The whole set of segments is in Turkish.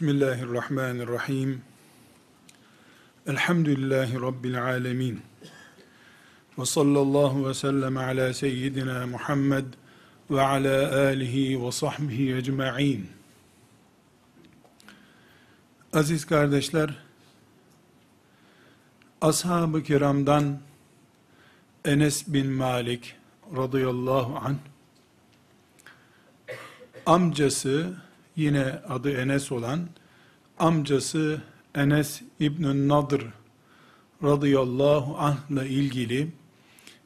Bismillahirrahmanirrahim. Elhamdülillahi Rabbil alemin. Ve sallallahu ve sellem ala seyyidina Muhammed ve ala alihi ve sahbihi ecma'in. Aziz kardeşler, ashab-ı kiramdan Enes bin Malik radıyallahu anh, amcası yine adı Enes olan amcası Enes İbn Nadır radıyallahu anh ile ilgili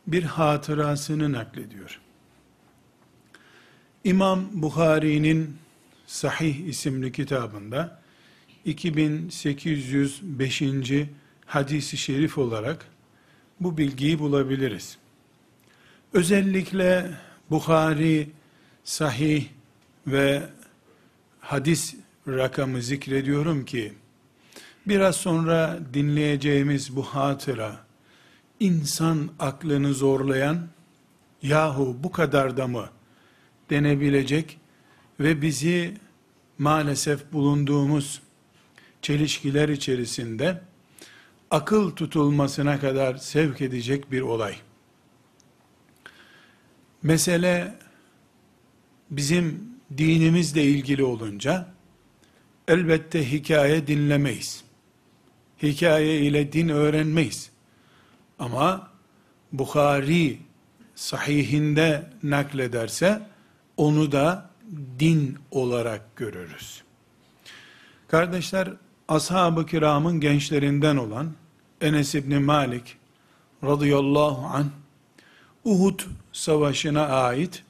bir hatırasını naklediyor. İmam Bukhari'nin Sahih isimli kitabında 2805. hadisi şerif olarak bu bilgiyi bulabiliriz. Özellikle Bukhari, Sahih ve hadis rakamı zikrediyorum ki, biraz sonra dinleyeceğimiz bu hatıra, insan aklını zorlayan, yahu bu kadar da mı denebilecek ve bizi maalesef bulunduğumuz çelişkiler içerisinde akıl tutulmasına kadar sevk edecek bir olay. Mesele bizim dinimizle ilgili olunca elbette hikaye dinlemeyiz. Hikaye ile din öğrenmeyiz. Ama Bukhari sahihinde naklederse onu da din olarak görürüz. Kardeşler, ashab-ı kiramın gençlerinden olan Enes İbni Malik radıyallahu an Uhud savaşına ait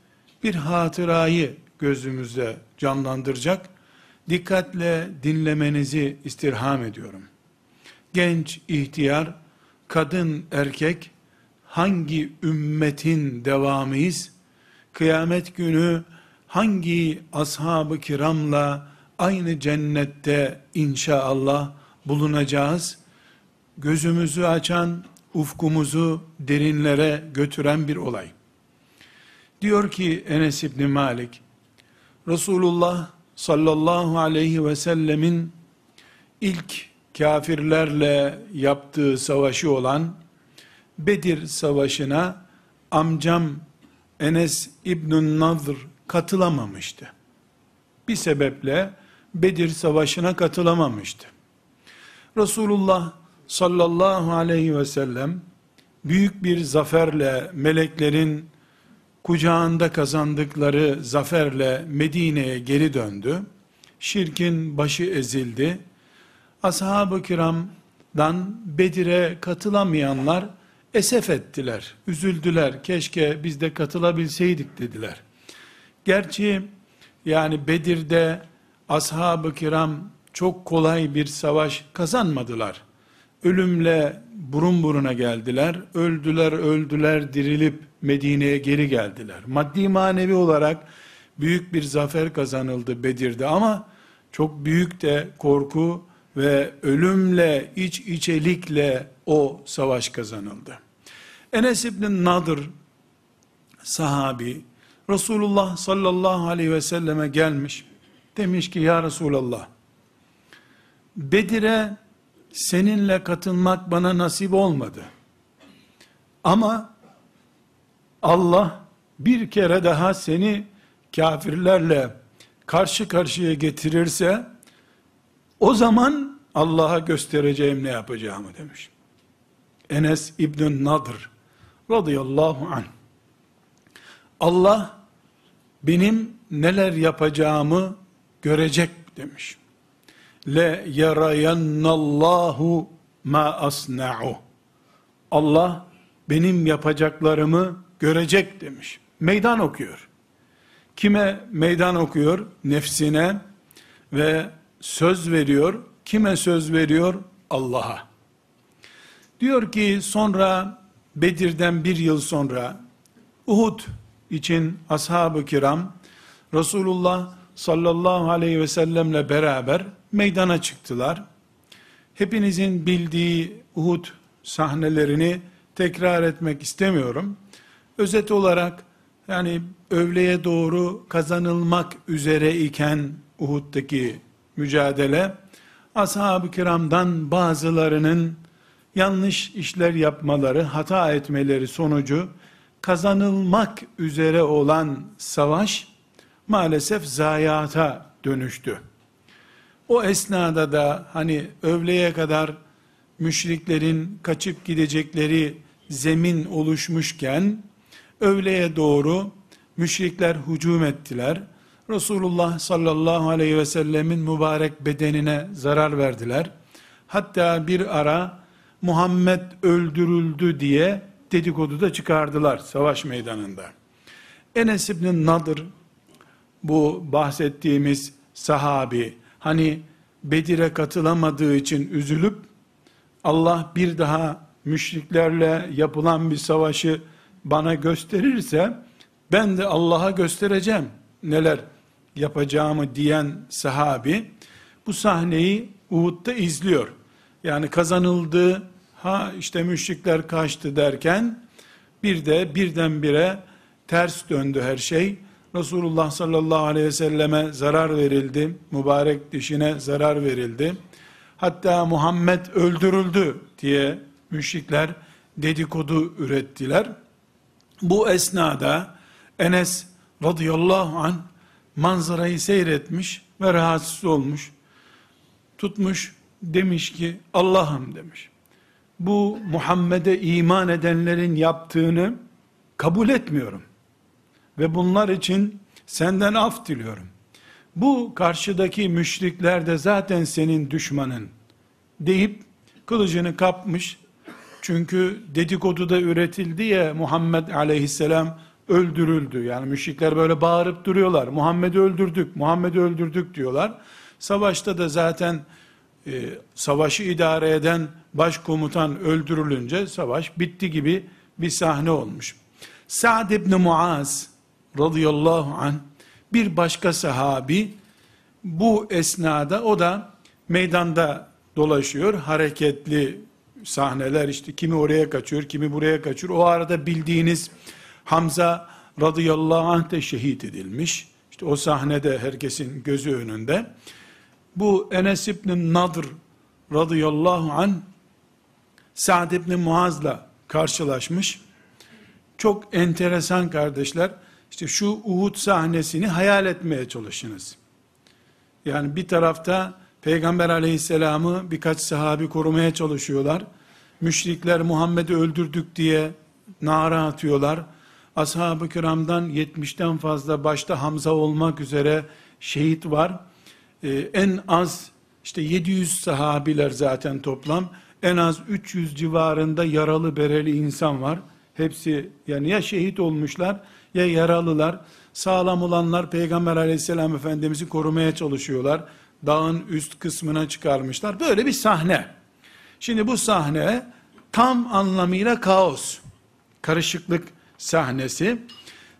bir hatırayı gözümüzde canlandıracak, dikkatle dinlemenizi istirham ediyorum. Genç, ihtiyar, kadın, erkek, hangi ümmetin devamıyız? Kıyamet günü hangi ashab-ı kiramla aynı cennette inşallah bulunacağız? Gözümüzü açan, ufkumuzu derinlere götüren bir olay. Diyor ki Enes İbni Malik, Resulullah sallallahu aleyhi ve sellemin ilk kafirlerle yaptığı savaşı olan Bedir savaşına amcam Enes İbn Nadr katılamamıştı. Bir sebeple Bedir savaşına katılamamıştı. Resulullah sallallahu aleyhi ve sellem büyük bir zaferle meleklerin kucağında kazandıkları zaferle Medine'ye geri döndü. Şirkin başı ezildi. Ashab-ı kiramdan Bedir'e katılamayanlar esef ettiler, üzüldüler. Keşke biz de katılabilseydik dediler. Gerçi yani Bedir'de ashab-ı kiram çok kolay bir savaş kazanmadılar. Ölümle burun buruna geldiler. Öldüler, öldüler, dirilip Medine'ye geri geldiler. Maddi manevi olarak büyük bir zafer kazanıldı Bedir'de ama çok büyük de korku ve ölümle, iç içelikle o savaş kazanıldı. Enes İbn Nadır sahabi Resulullah sallallahu aleyhi ve selleme gelmiş. Demiş ki ya Resulallah Bedir'e seninle katılmak bana nasip olmadı. Ama Allah bir kere daha seni kafirlerle karşı karşıya getirirse o zaman Allah'a göstereceğim ne yapacağımı demiş. Enes İbn Nadr radıyallahu anh Allah benim neler yapacağımı görecek demiş. Le yarayannallahu ma asna'u. Allah benim yapacaklarımı görecek demiş. Meydan okuyor. Kime meydan okuyor? Nefsine ve söz veriyor. Kime söz veriyor? Allah'a. Diyor ki sonra Bedir'den bir yıl sonra Uhud için ashab-ı kiram Resulullah sallallahu aleyhi ve sellemle beraber meydana çıktılar. Hepinizin bildiği Uhud sahnelerini tekrar etmek istemiyorum. Özet olarak yani övleye doğru kazanılmak üzere iken Uhud'daki mücadele, ashab-ı kiramdan bazılarının yanlış işler yapmaları, hata etmeleri sonucu kazanılmak üzere olan savaş maalesef zayiata dönüştü. O esnada da hani öğleye kadar müşriklerin kaçıp gidecekleri zemin oluşmuşken öğleye doğru müşrikler hücum ettiler. Resulullah sallallahu aleyhi ve sellemin mübarek bedenine zarar verdiler. Hatta bir ara Muhammed öldürüldü diye dedikodu da çıkardılar savaş meydanında. Enes İbni Nadır bu bahsettiğimiz sahabi hani Bedir'e katılamadığı için üzülüp Allah bir daha müşriklerle yapılan bir savaşı bana gösterirse ben de Allah'a göstereceğim neler yapacağımı diyen sahabi bu sahneyi Uhud'da izliyor. Yani kazanıldı, ha işte müşrikler kaçtı derken bir de birdenbire ters döndü her şey. Resulullah sallallahu aleyhi ve selleme zarar verildi. Mübarek dişine zarar verildi. Hatta Muhammed öldürüldü diye müşrikler dedikodu ürettiler. Bu esnada Enes radıyallahu an manzarayı seyretmiş ve rahatsız olmuş. Tutmuş demiş ki Allah'ım demiş. Bu Muhammed'e iman edenlerin yaptığını kabul etmiyorum. Ve bunlar için senden af diliyorum. Bu karşıdaki müşrikler de zaten senin düşmanın deyip kılıcını kapmış. Çünkü dedikodu da üretildi ya Muhammed aleyhisselam öldürüldü. Yani müşrikler böyle bağırıp duruyorlar. Muhammed'i öldürdük, Muhammed'i öldürdük diyorlar. Savaşta da zaten e, savaşı idare eden başkomutan öldürülünce savaş bitti gibi bir sahne olmuş. Sa'd ibn Muaz radıyallahu an bir başka sahabi bu esnada o da meydanda dolaşıyor. Hareketli sahneler işte kimi oraya kaçıyor, kimi buraya kaçıyor. O arada bildiğiniz Hamza radıyallahu anh de şehit edilmiş. İşte o sahnede herkesin gözü önünde. Bu Enes İbni Nadr radıyallahu an Sa'd İbni Muaz'la karşılaşmış. Çok enteresan kardeşler. İşte şu Uhud sahnesini hayal etmeye çalışınız. Yani bir tarafta Peygamber aleyhisselamı birkaç sahabi korumaya çalışıyorlar. Müşrikler Muhammed'i öldürdük diye nara atıyorlar. Ashab-ı kiramdan 70'ten fazla başta Hamza olmak üzere şehit var. Ee, en az işte 700 sahabiler zaten toplam. En az 300 civarında yaralı bereli insan var. Hepsi yani ya şehit olmuşlar ya yaralılar. Sağlam olanlar Peygamber aleyhisselam efendimizi korumaya çalışıyorlar. Dağın üst kısmına çıkarmışlar. Böyle bir sahne. Şimdi bu sahne tam anlamıyla kaos. Karışıklık sahnesi.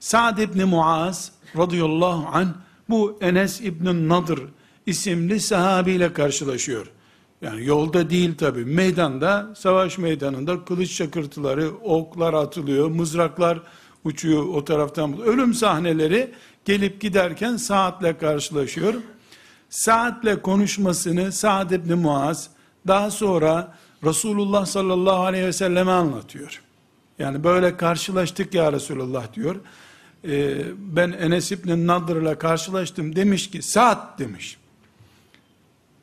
Sa'd ibn Muaz radıyallahu anh bu Enes ibn Nadır isimli sahabiyle karşılaşıyor. Yani yolda değil tabi, meydanda, savaş meydanında kılıç çakırtıları, oklar atılıyor, mızraklar uçuyor o taraftan. Ölüm sahneleri gelip giderken Saad'le karşılaşıyor. Saad'le konuşmasını Sa'd ibn Muaz daha sonra Resulullah sallallahu aleyhi ve selleme anlatıyor. Yani böyle karşılaştık ya Resulullah diyor. Ee, ben Enes İbni Nadır ile karşılaştım demiş ki saat demiş.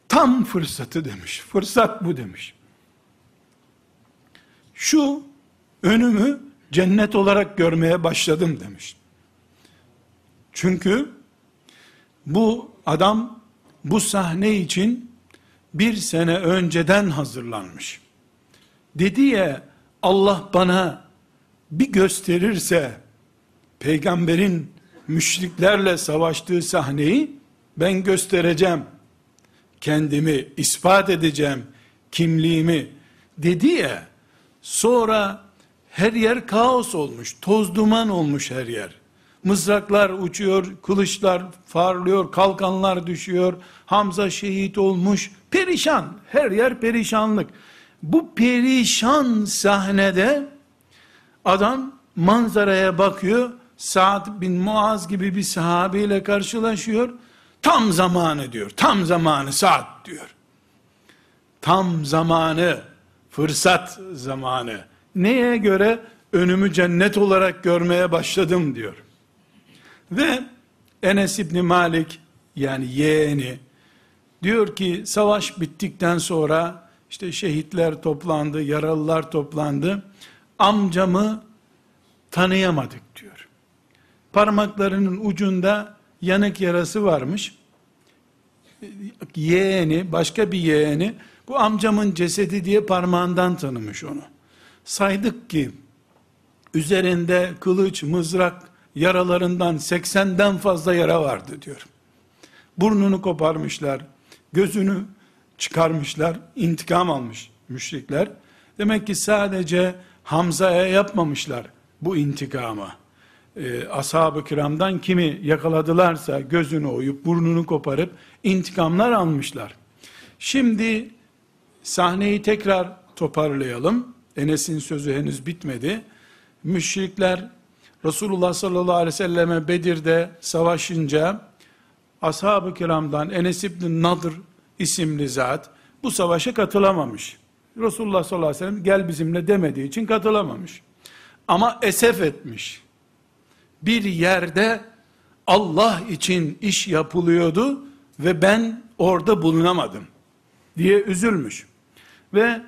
Tam fırsatı demiş. Fırsat bu demiş. Şu önümü cennet olarak görmeye başladım demiş. Çünkü bu adam bu sahne için bir sene önceden hazırlanmış. Dedi ya Allah bana bir gösterirse peygamberin müşriklerle savaştığı sahneyi ben göstereceğim. Kendimi ispat edeceğim. Kimliğimi dedi ya. Sonra her yer kaos olmuş. Toz duman olmuş her yer. Mızraklar uçuyor, kılıçlar farlıyor, kalkanlar düşüyor. Hamza şehit olmuş. Perişan. Her yer perişanlık. Bu perişan sahnede adam manzaraya bakıyor. Sa'd bin Muaz gibi bir sahabeyle karşılaşıyor. Tam zamanı diyor. Tam zamanı saat diyor. Tam zamanı, fırsat zamanı. Neye göre önümü cennet olarak görmeye başladım diyor. Ve Enes İbni Malik yani yeğeni diyor ki savaş bittikten sonra işte şehitler toplandı, yaralılar toplandı. Amcamı tanıyamadık diyor. Parmaklarının ucunda yanık yarası varmış. Yeğeni, başka bir yeğeni bu amcamın cesedi diye parmağından tanımış onu. Saydık ki üzerinde kılıç, mızrak yaralarından 80'den fazla yara vardı diyor. Burnunu koparmışlar, gözünü çıkarmışlar, intikam almış müşrikler. Demek ki sadece Hamza'ya yapmamışlar bu intikamı. Ee, ashab-ı kiramdan kimi yakaladılarsa gözünü oyup burnunu koparıp intikamlar almışlar. Şimdi sahneyi tekrar toparlayalım. Enes'in sözü henüz bitmedi. Müşrikler Resulullah sallallahu aleyhi ve selleme Bedir'de savaşınca ashab-ı kiramdan Enes İbni Nadır isimli zat bu savaşa katılamamış. Resulullah sallallahu aleyhi ve sellem gel bizimle demediği için katılamamış. Ama esef etmiş. Bir yerde Allah için iş yapılıyordu ve ben orada bulunamadım diye üzülmüş. Ve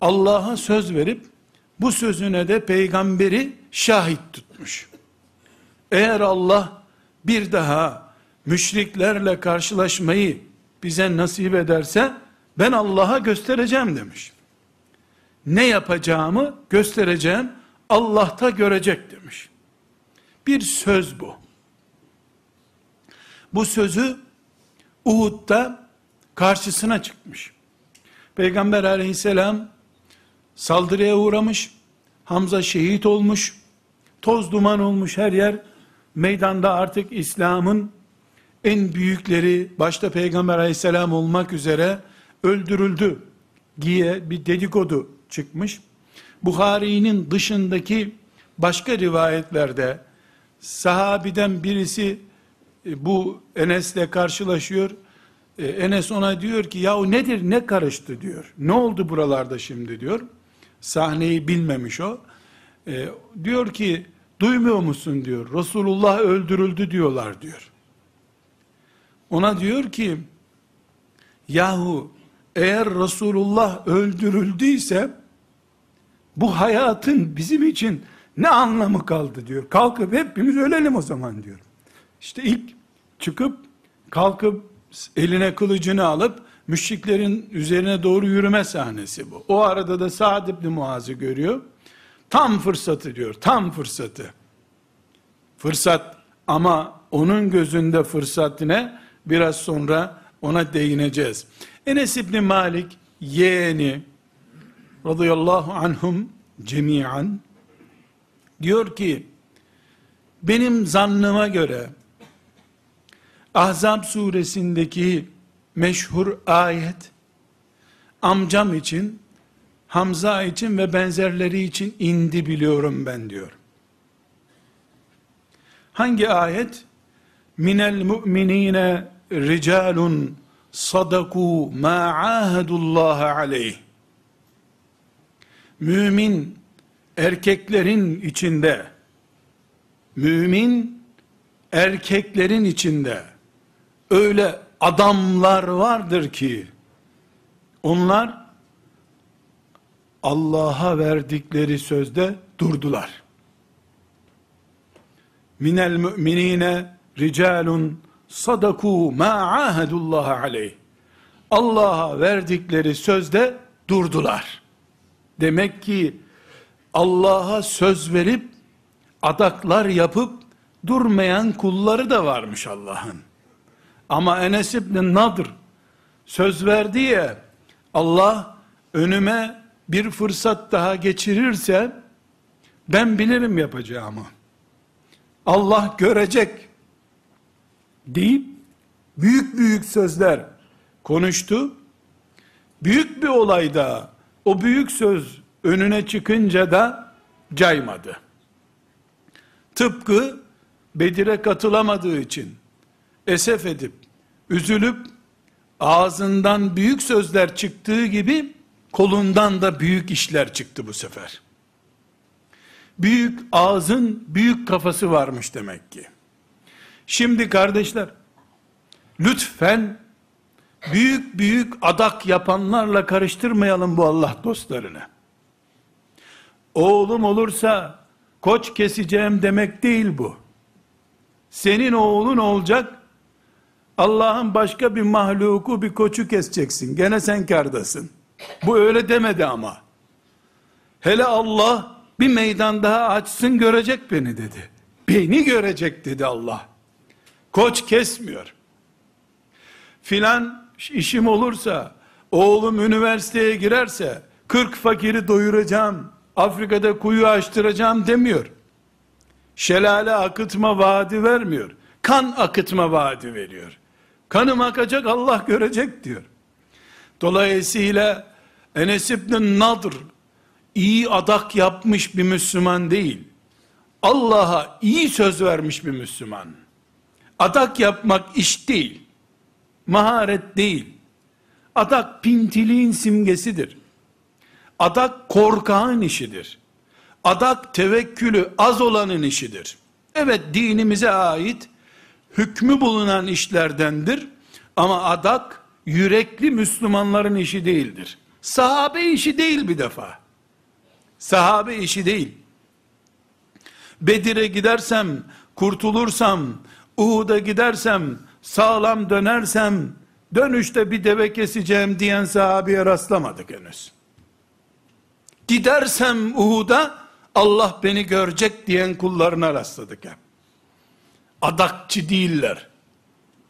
Allah'a söz verip bu sözüne de peygamberi şahit tutmuş. Eğer Allah bir daha müşriklerle karşılaşmayı bize nasip ederse ben Allah'a göstereceğim demiş. Ne yapacağımı göstereceğim Allah'ta görecek demiş. Bir söz bu. Bu sözü Uhud'da karşısına çıkmış. Peygamber aleyhisselam saldırıya uğramış. Hamza şehit olmuş. Toz duman olmuş her yer. Meydanda artık İslam'ın en büyükleri başta Peygamber aleyhisselam olmak üzere öldürüldü diye bir dedikodu çıkmış. Buhari'nin dışındaki başka rivayetlerde sahabiden birisi e, bu Enes'le karşılaşıyor. E, Enes ona diyor ki yahu nedir ne karıştı diyor. Ne oldu buralarda şimdi diyor. Sahneyi bilmemiş o. E, diyor ki duymuyor musun diyor. Resulullah öldürüldü diyorlar diyor. Ona diyor ki yahu eğer Resulullah öldürüldüyse bu hayatın bizim için ne anlamı kaldı diyor. Kalkıp hepimiz ölelim o zaman diyor. İşte ilk çıkıp kalkıp eline kılıcını alıp müşriklerin üzerine doğru yürüme sahnesi bu. O arada da Sa'd ibn Muaz'ı görüyor. Tam fırsatı diyor. Tam fırsatı. Fırsat ama onun gözünde fırsat ne? Biraz sonra ona değineceğiz. Enes İbni Malik yeğeni radıyallahu anhum cemiyan diyor ki benim zannıma göre Ahzab suresindeki meşhur ayet amcam için Hamza için ve benzerleri için indi biliyorum ben diyor. Hangi ayet? Minel mu'minine ricalun sadaku ma ahadullah aleyh. Mümin erkeklerin içinde, mümin erkeklerin içinde öyle adamlar vardır ki, onlar Allah'a verdikleri sözde durdular. Minel müminine ricalun sadaku ma ahadullah aleyh. Allah'a verdikleri sözde durdular. Demek ki Allah'a söz verip adaklar yapıp durmayan kulları da varmış Allah'ın. Ama Enes İbni Nadır söz verdi ya Allah önüme bir fırsat daha geçirirse ben bilirim yapacağımı. Allah görecek deyip büyük büyük sözler konuştu. Büyük bir olayda o büyük söz önüne çıkınca da caymadı. Tıpkı Bedir'e katılamadığı için esef edip üzülüp ağzından büyük sözler çıktığı gibi kolundan da büyük işler çıktı bu sefer. Büyük ağzın büyük kafası varmış demek ki. Şimdi kardeşler, lütfen büyük büyük adak yapanlarla karıştırmayalım bu Allah dostlarını. Oğlum olursa koç keseceğim demek değil bu. Senin oğlun olacak, Allah'ın başka bir mahluku bir koçu keseceksin. Gene sen kardasın. Bu öyle demedi ama. Hele Allah bir meydan daha açsın görecek beni dedi. Beni görecek dedi Allah. Koç kesmiyor. Filan işim olursa, oğlum üniversiteye girerse, 40 fakiri doyuracağım, Afrika'da kuyu açtıracağım demiyor. Şelale akıtma vaadi vermiyor. Kan akıtma vaadi veriyor. Kanım akacak Allah görecek diyor. Dolayısıyla Enes İbn Nadr iyi adak yapmış bir Müslüman değil. Allah'a iyi söz vermiş bir Müslüman. Adak yapmak iş değil. Maharet değil. Adak pintiliğin simgesidir. Adak korkağın işidir. Adak tevekkülü az olanın işidir. Evet dinimize ait hükmü bulunan işlerdendir. Ama adak yürekli Müslümanların işi değildir. Sahabe işi değil bir defa. Sahabe işi değil. Bedir'e gidersem, kurtulursam, Uhud'a gidersem, sağlam dönersem, dönüşte bir deve keseceğim diyen sahabeye rastlamadık henüz. Gidersem Uhud'a, Allah beni görecek diyen kullarına rastladık hep. Adakçı değiller.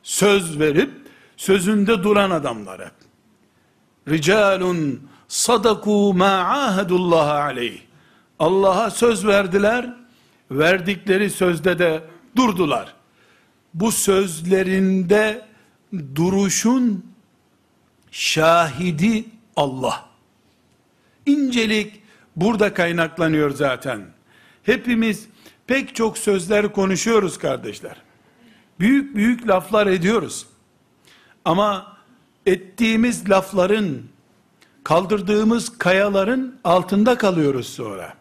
Söz verip, sözünde duran adamlar hep. Ricalun sadaku ma ahadullah aleyh. Allah'a söz verdiler, verdikleri sözde de durdular. Bu sözlerinde duruşun şahidi Allah. İncelik burada kaynaklanıyor zaten. Hepimiz pek çok sözler konuşuyoruz kardeşler. Büyük büyük laflar ediyoruz. Ama ettiğimiz lafların, kaldırdığımız kayaların altında kalıyoruz sonra.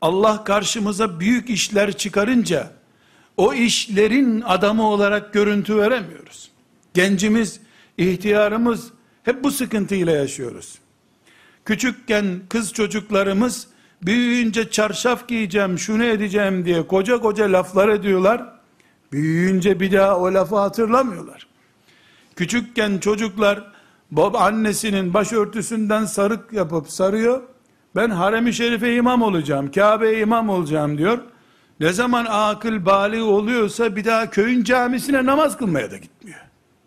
Allah karşımıza büyük işler çıkarınca, o işlerin adamı olarak görüntü veremiyoruz. Gencimiz, ihtiyarımız, hep bu sıkıntıyla yaşıyoruz. Küçükken kız çocuklarımız, büyüyünce çarşaf giyeceğim, şunu edeceğim diye koca koca laflar ediyorlar. Büyüyünce bir daha o lafı hatırlamıyorlar. Küçükken çocuklar baba annesinin başörtüsünden sarık yapıp sarıyor. Ben harem-i şerife imam olacağım, Kabe'ye imam olacağım diyor. Ne zaman akıl bali oluyorsa bir daha köyün camisine namaz kılmaya da gitmiyor.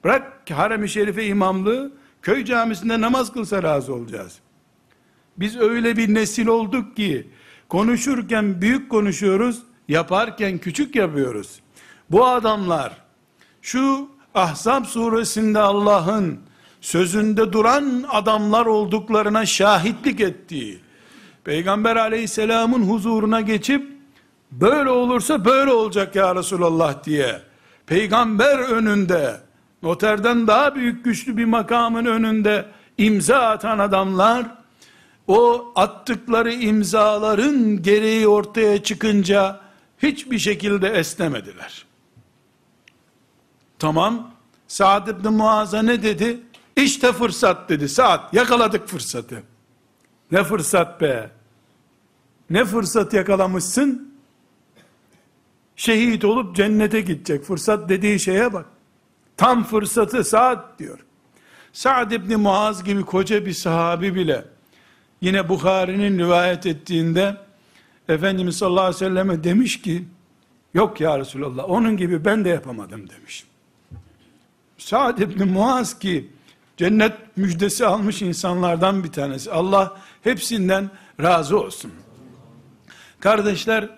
Bırak harem-i şerife imamlığı, köy camisinde namaz kılsa razı olacağız. Biz öyle bir nesil olduk ki, konuşurken büyük konuşuyoruz, yaparken küçük yapıyoruz. Bu adamlar, şu Ahzab suresinde Allah'ın sözünde duran adamlar olduklarına şahitlik ettiği, Peygamber aleyhisselamın huzuruna geçip, böyle olursa böyle olacak ya Resulallah diye, peygamber önünde, noterden daha büyük güçlü bir makamın önünde imza atan adamlar, o attıkları imzaların gereği ortaya çıkınca, hiçbir şekilde esnemediler. Tamam. Sa'd ibn Muaz'a ne dedi? İşte fırsat dedi. Sa'd yakaladık fırsatı. Ne fırsat be. Ne fırsat yakalamışsın? Şehit olup cennete gidecek. Fırsat dediği şeye bak. Tam fırsatı Sa'd diyor. Sa'd ibn Muaz gibi koca bir sahabi bile yine Bukhari'nin rivayet ettiğinde Efendimiz sallallahu aleyhi ve selleme demiş ki yok ya Resulallah onun gibi ben de yapamadım demiş. Sa'd ibn Muaz ki cennet müjdesi almış insanlardan bir tanesi. Allah hepsinden razı olsun. Kardeşler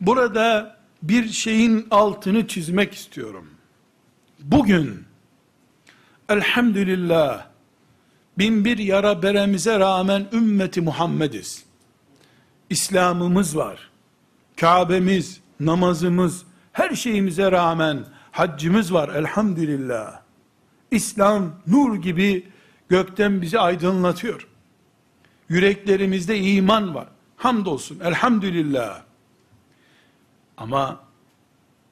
burada bir şeyin altını çizmek istiyorum. Bugün elhamdülillah bin bir yara beremize rağmen ümmeti Muhammediz. İslam'ımız var. Kabe'miz, namazımız, her şeyimize rağmen Haccımız var elhamdülillah. İslam nur gibi gökten bizi aydınlatıyor. Yüreklerimizde iman var. Hamdolsun elhamdülillah. Ama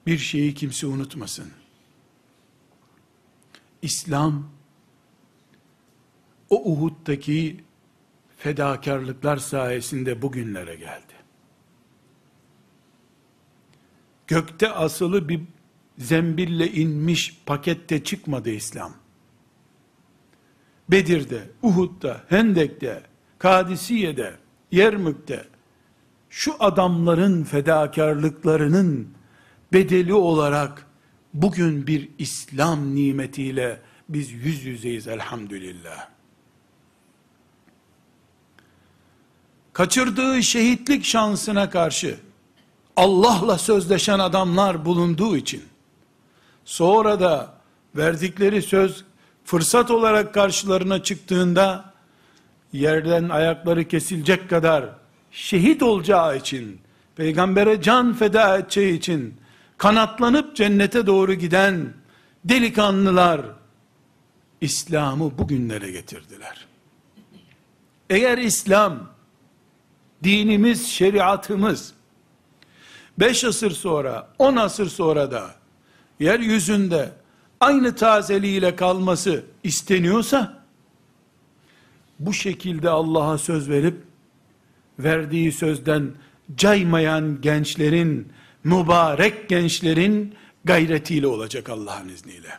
bir şeyi kimse unutmasın. İslam o Uhud'daki fedakarlıklar sayesinde bugünlere geldi. Gökte asılı bir zembille inmiş pakette çıkmadı İslam. Bedir'de, Uhud'da, Hendek'te, Kadisiye'de, Yermük'te şu adamların fedakarlıklarının bedeli olarak bugün bir İslam nimetiyle biz yüz yüzeyiz elhamdülillah. Kaçırdığı şehitlik şansına karşı Allah'la sözleşen adamlar bulunduğu için sonra da verdikleri söz fırsat olarak karşılarına çıktığında yerden ayakları kesilecek kadar şehit olacağı için peygambere can feda edeceği için kanatlanıp cennete doğru giden delikanlılar İslam'ı bugünlere getirdiler. Eğer İslam dinimiz, şeriatımız beş asır sonra, on asır sonra da yeryüzünde aynı tazeliğiyle kalması isteniyorsa bu şekilde Allah'a söz verip verdiği sözden caymayan gençlerin mübarek gençlerin gayretiyle olacak Allah'ın izniyle.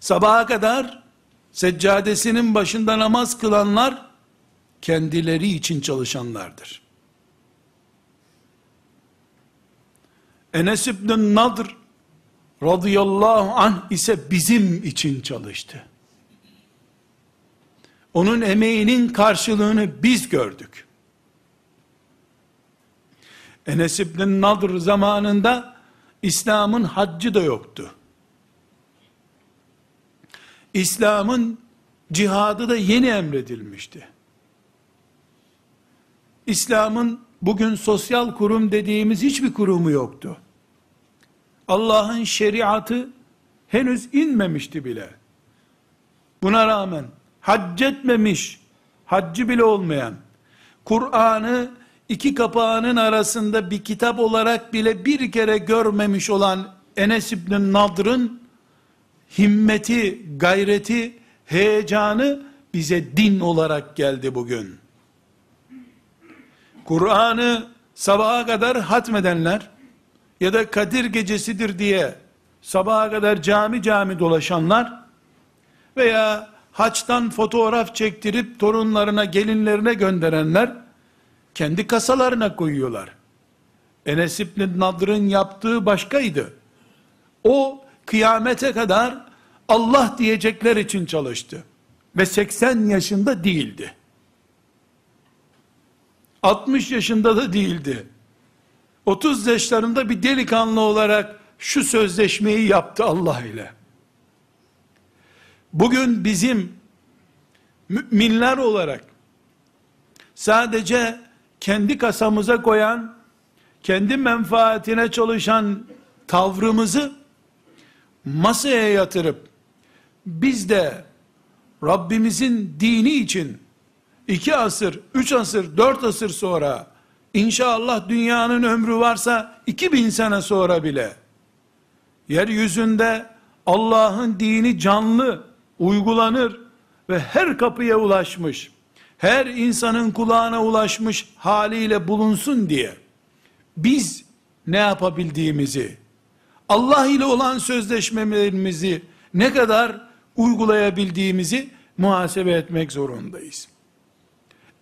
Sabaha kadar seccadesinin başında namaz kılanlar kendileri için çalışanlardır. Enes İbn Nadr radıyallahu anh ise bizim için çalıştı. Onun emeğinin karşılığını biz gördük. Enes İbn Nadr zamanında İslam'ın haccı da yoktu. İslam'ın cihadı da yeni emredilmişti. İslam'ın bugün sosyal kurum dediğimiz hiçbir kurumu yoktu. Allah'ın şeriatı henüz inmemişti bile. Buna rağmen hac etmemiş, haccı bile olmayan, Kur'an'ı iki kapağının arasında bir kitap olarak bile bir kere görmemiş olan Enes İbn Nadr'ın himmeti, gayreti, heyecanı bize din olarak geldi bugün. Kur'an'ı sabaha kadar hatmedenler ya da Kadir gecesidir diye sabaha kadar cami cami dolaşanlar veya haçtan fotoğraf çektirip torunlarına, gelinlerine gönderenler kendi kasalarına koyuyorlar. Enes İbn Nadr'ın yaptığı başkaydı. O kıyamete kadar Allah diyecekler için çalıştı. Ve 80 yaşında değildi. 60 yaşında da değildi. 30 yaşlarında bir delikanlı olarak şu sözleşmeyi yaptı Allah ile. Bugün bizim müminler olarak sadece kendi kasamıza koyan, kendi menfaatine çalışan tavrımızı masaya yatırıp biz de Rabbimizin dini için iki asır, üç asır, dört asır sonra inşallah dünyanın ömrü varsa iki bin sene sonra bile yeryüzünde Allah'ın dini canlı uygulanır ve her kapıya ulaşmış her insanın kulağına ulaşmış haliyle bulunsun diye biz ne yapabildiğimizi Allah ile olan sözleşmelerimizi ne kadar uygulayabildiğimizi muhasebe etmek zorundayız.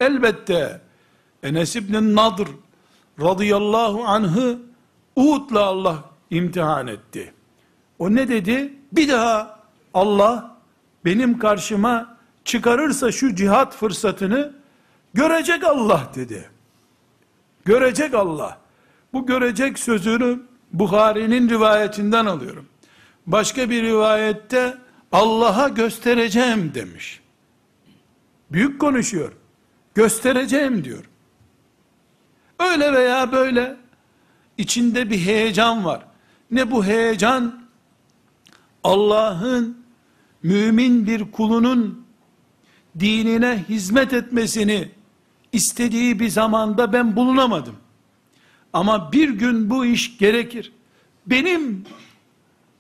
Elbette Enes İbn Nadr radıyallahu anh'ı Uhud'la Allah imtihan etti. O ne dedi? Bir daha Allah benim karşıma çıkarırsa şu cihat fırsatını görecek Allah dedi. Görecek Allah. Bu görecek sözünü Bukhari'nin rivayetinden alıyorum. Başka bir rivayette Allah'a göstereceğim demiş. Büyük konuşuyor. Göstereceğim diyor. Öyle veya böyle içinde bir heyecan var. ne bu heyecan Allah'ın mümin bir kulunun dinine hizmet etmesini istediği bir zamanda ben bulunamadım. Ama bir gün bu iş gerekir. Benim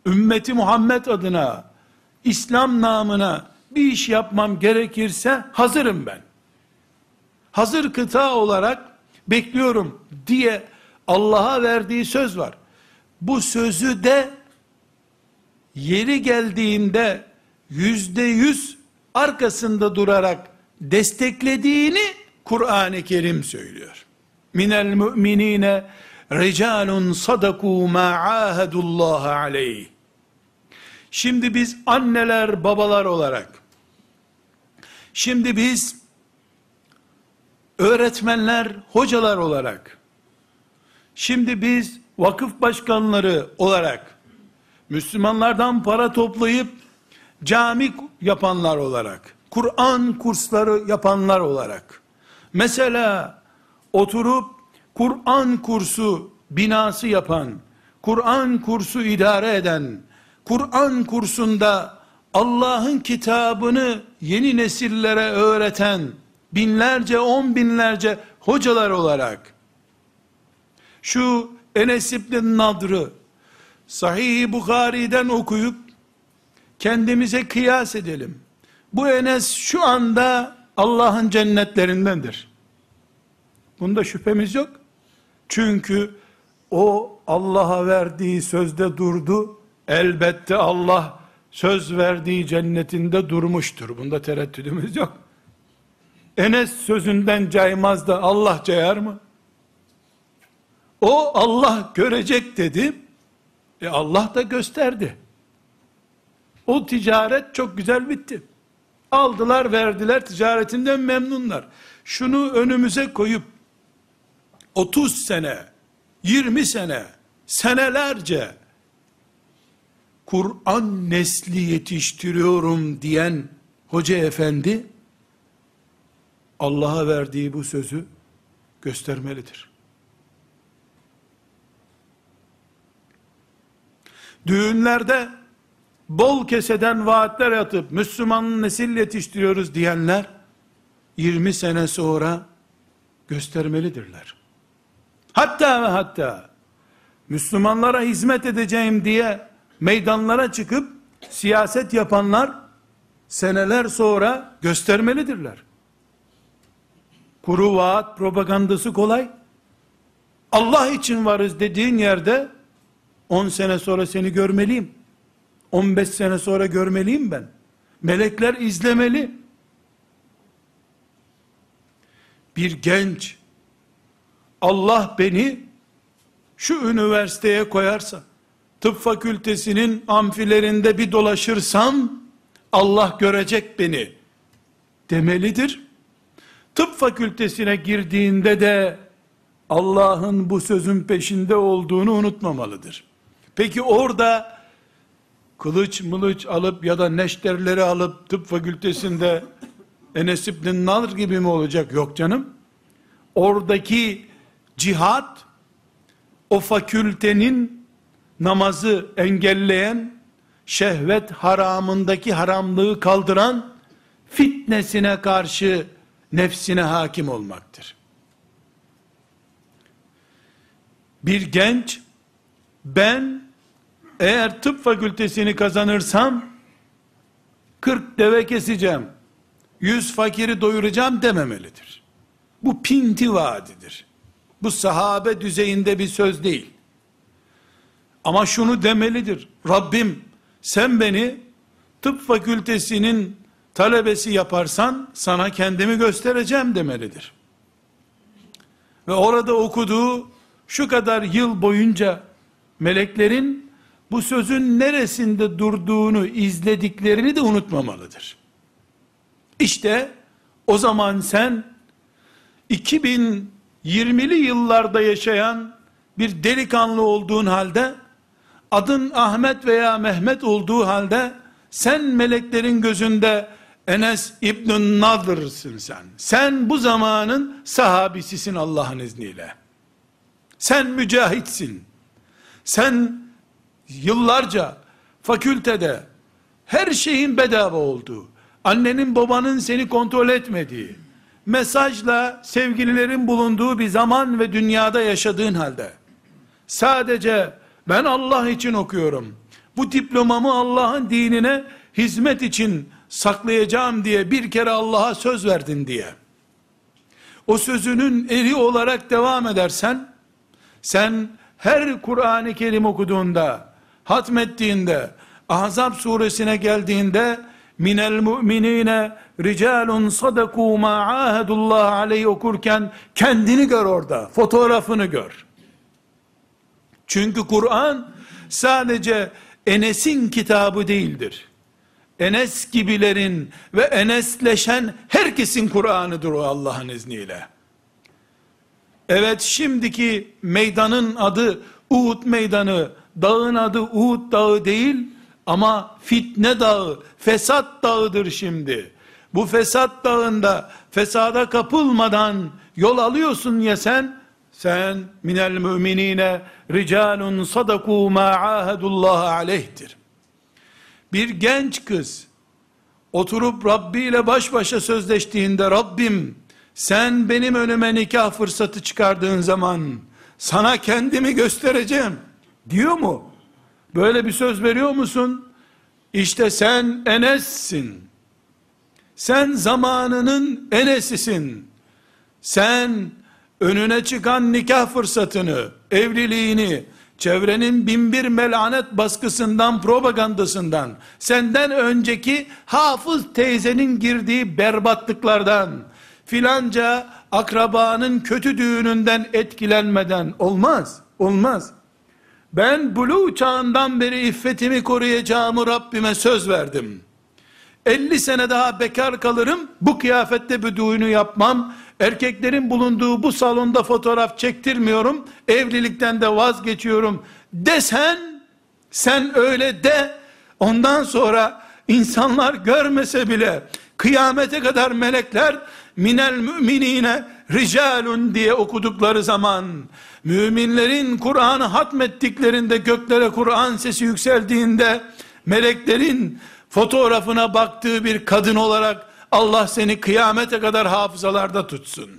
ümmeti Muhammed adına, İslam namına bir iş yapmam gerekirse hazırım ben. Hazır kıta olarak bekliyorum diye Allah'a verdiği söz var. Bu sözü de yeri geldiğinde yüzde yüz arkasında durarak desteklediğini Kur'an-ı Kerim söylüyor. Minel müminine ricalun sadaku ma ahadullah aleyh. Şimdi biz anneler babalar olarak, şimdi biz öğretmenler, hocalar olarak, şimdi biz vakıf başkanları olarak, Müslümanlardan para toplayıp cami yapanlar olarak, Kur'an kursları yapanlar olarak, mesela oturup Kur'an kursu binası yapan, Kur'an kursu idare eden, Kur'an kursunda Allah'ın kitabını yeni nesillere öğreten binlerce, on binlerce hocalar olarak şu Enes İbn Nadr'ı Sahih-i Bukhari'den okuyup kendimize kıyas edelim. Bu Enes şu anda Allah'ın cennetlerindendir. Bunda şüphemiz yok. Çünkü o Allah'a verdiği sözde durdu. Elbette Allah söz verdiği cennetinde durmuştur. Bunda tereddüdümüz yok. Enes sözünden caymaz da Allah cayar mı? O Allah görecek dedi. E Allah da gösterdi. O ticaret çok güzel bitti. Aldılar verdiler ticaretinden memnunlar. Şunu önümüze koyup 30 sene, 20 sene, senelerce Kur'an nesli yetiştiriyorum diyen hoca efendi Allah'a verdiği bu sözü göstermelidir. Düğünlerde bol keseden vaatler atıp Müslüman nesil yetiştiriyoruz diyenler 20 sene sonra göstermelidirler. Hatta ve hatta Müslümanlara hizmet edeceğim diye meydanlara çıkıp siyaset yapanlar seneler sonra göstermelidirler. Kuru vaat propagandası kolay. Allah için varız dediğin yerde 10 sene sonra seni görmeliyim. 15 sene sonra görmeliyim ben. Melekler izlemeli. Bir genç Allah beni şu üniversiteye koyarsa tıp fakültesinin amfilerinde bir dolaşırsam Allah görecek beni demelidir. Tıp fakültesine girdiğinde de Allah'ın bu sözün peşinde olduğunu unutmamalıdır. Peki orada kılıç mılıç alıp ya da neşterleri alıp tıp fakültesinde Enes İbn Nadr gibi mi olacak? Yok canım. Oradaki cihat o fakültenin namazı engelleyen şehvet haramındaki haramlığı kaldıran fitnesine karşı nefsine hakim olmaktır. Bir genç ben eğer tıp fakültesini kazanırsam 40 deve keseceğim. 100 fakiri doyuracağım dememelidir. Bu pinti vaadidir. Bu sahabe düzeyinde bir söz değil. Ama şunu demelidir. Rabbim sen beni tıp fakültesinin talebesi yaparsan sana kendimi göstereceğim demelidir. Ve orada okuduğu şu kadar yıl boyunca meleklerin bu sözün neresinde durduğunu izlediklerini de unutmamalıdır. İşte o zaman sen 2020'li yıllarda yaşayan bir delikanlı olduğun halde adın Ahmet veya Mehmet olduğu halde sen meleklerin gözünde Enes İbn Nadr'sın sen. Sen bu zamanın sahabisisin Allah'ın izniyle. Sen mücahitsin. Sen yıllarca fakültede her şeyin bedava olduğu, annenin babanın seni kontrol etmediği, mesajla sevgililerin bulunduğu bir zaman ve dünyada yaşadığın halde, sadece ben Allah için okuyorum, bu diplomamı Allah'ın dinine hizmet için saklayacağım diye bir kere Allah'a söz verdin diye, o sözünün eri olarak devam edersen, sen her Kur'an-ı Kerim okuduğunda, hatmettiğinde, Ahzab suresine geldiğinde, minel mu'minine ricalun sadaku ma ahadullah aleyhi okurken kendini gör orada, fotoğrafını gör. Çünkü Kur'an sadece Enes'in kitabı değildir. Enes gibilerin ve Enesleşen herkesin Kur'an'ıdır o Allah'ın izniyle. Evet şimdiki meydanın adı Uhud meydanı, dağın adı Uhud dağı değil ama fitne dağı, fesat dağıdır şimdi. Bu fesat dağında fesada kapılmadan yol alıyorsun ya sen, sen minel müminine ricalun sadaku ma ahadullah aleyhtir. Bir genç kız oturup Rabbi ile baş başa sözleştiğinde Rabbim sen benim önüme nikah fırsatı çıkardığın zaman sana kendimi göstereceğim diyor mu? Böyle bir söz veriyor musun? İşte sen Enes'sin. Sen zamanının Enes'isin. Sen önüne çıkan nikah fırsatını, evliliğini, çevrenin binbir melanet baskısından, propagandasından, senden önceki hafız teyzenin girdiği berbatlıklardan, filanca akrabanın kötü düğününden etkilenmeden olmaz, olmaz. Ben bulu çağından beri iffetimi koruyacağımı Rabbime söz verdim. 50 sene daha bekar kalırım, bu kıyafette bir düğünü yapmam, erkeklerin bulunduğu bu salonda fotoğraf çektirmiyorum, evlilikten de vazgeçiyorum desen, sen öyle de, ondan sonra insanlar görmese bile, kıyamete kadar melekler, minel müminine ricalun diye okudukları zaman, müminlerin Kur'an'ı hatmettiklerinde, göklere Kur'an sesi yükseldiğinde, meleklerin fotoğrafına baktığı bir kadın olarak, Allah seni kıyamete kadar hafızalarda tutsun.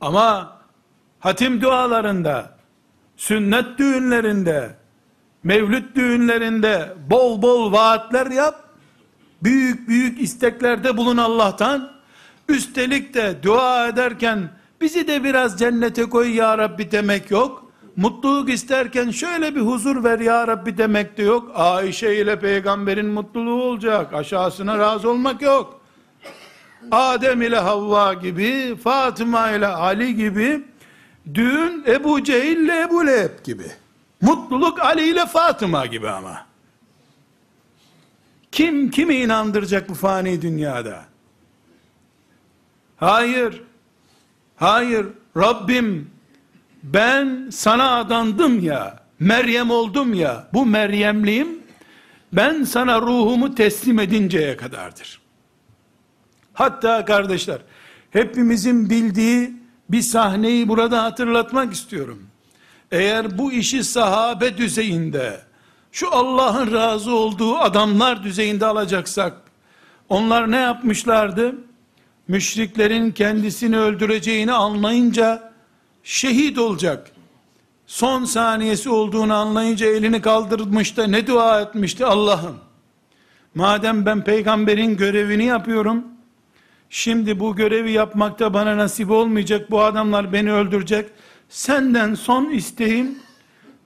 Ama hatim dualarında, sünnet düğünlerinde, mevlüt düğünlerinde bol bol vaatler yap, büyük büyük isteklerde bulun Allah'tan, üstelik de dua ederken, bizi de biraz cennete koy ya Rabbi demek yok, mutluluk isterken şöyle bir huzur ver ya Rabbi demek de yok. Ayşe ile peygamberin mutluluğu olacak. Aşağısına razı olmak yok. Adem ile Havva gibi, Fatıma ile Ali gibi, düğün Ebu Cehil ile Ebu Leheb gibi. Mutluluk Ali ile Fatıma gibi ama. Kim kimi inandıracak bu fani dünyada? Hayır. Hayır. Rabbim ben sana adandım ya, Meryem oldum ya, bu Meryemliğim, ben sana ruhumu teslim edinceye kadardır. Hatta kardeşler, hepimizin bildiği bir sahneyi burada hatırlatmak istiyorum. Eğer bu işi sahabe düzeyinde, şu Allah'ın razı olduğu adamlar düzeyinde alacaksak, onlar ne yapmışlardı? Müşriklerin kendisini öldüreceğini anlayınca, şehit olacak. Son saniyesi olduğunu anlayınca elini kaldırmış da ne dua etmişti Allah'ım. Madem ben peygamberin görevini yapıyorum, şimdi bu görevi yapmakta bana nasip olmayacak, bu adamlar beni öldürecek. Senden son isteğim,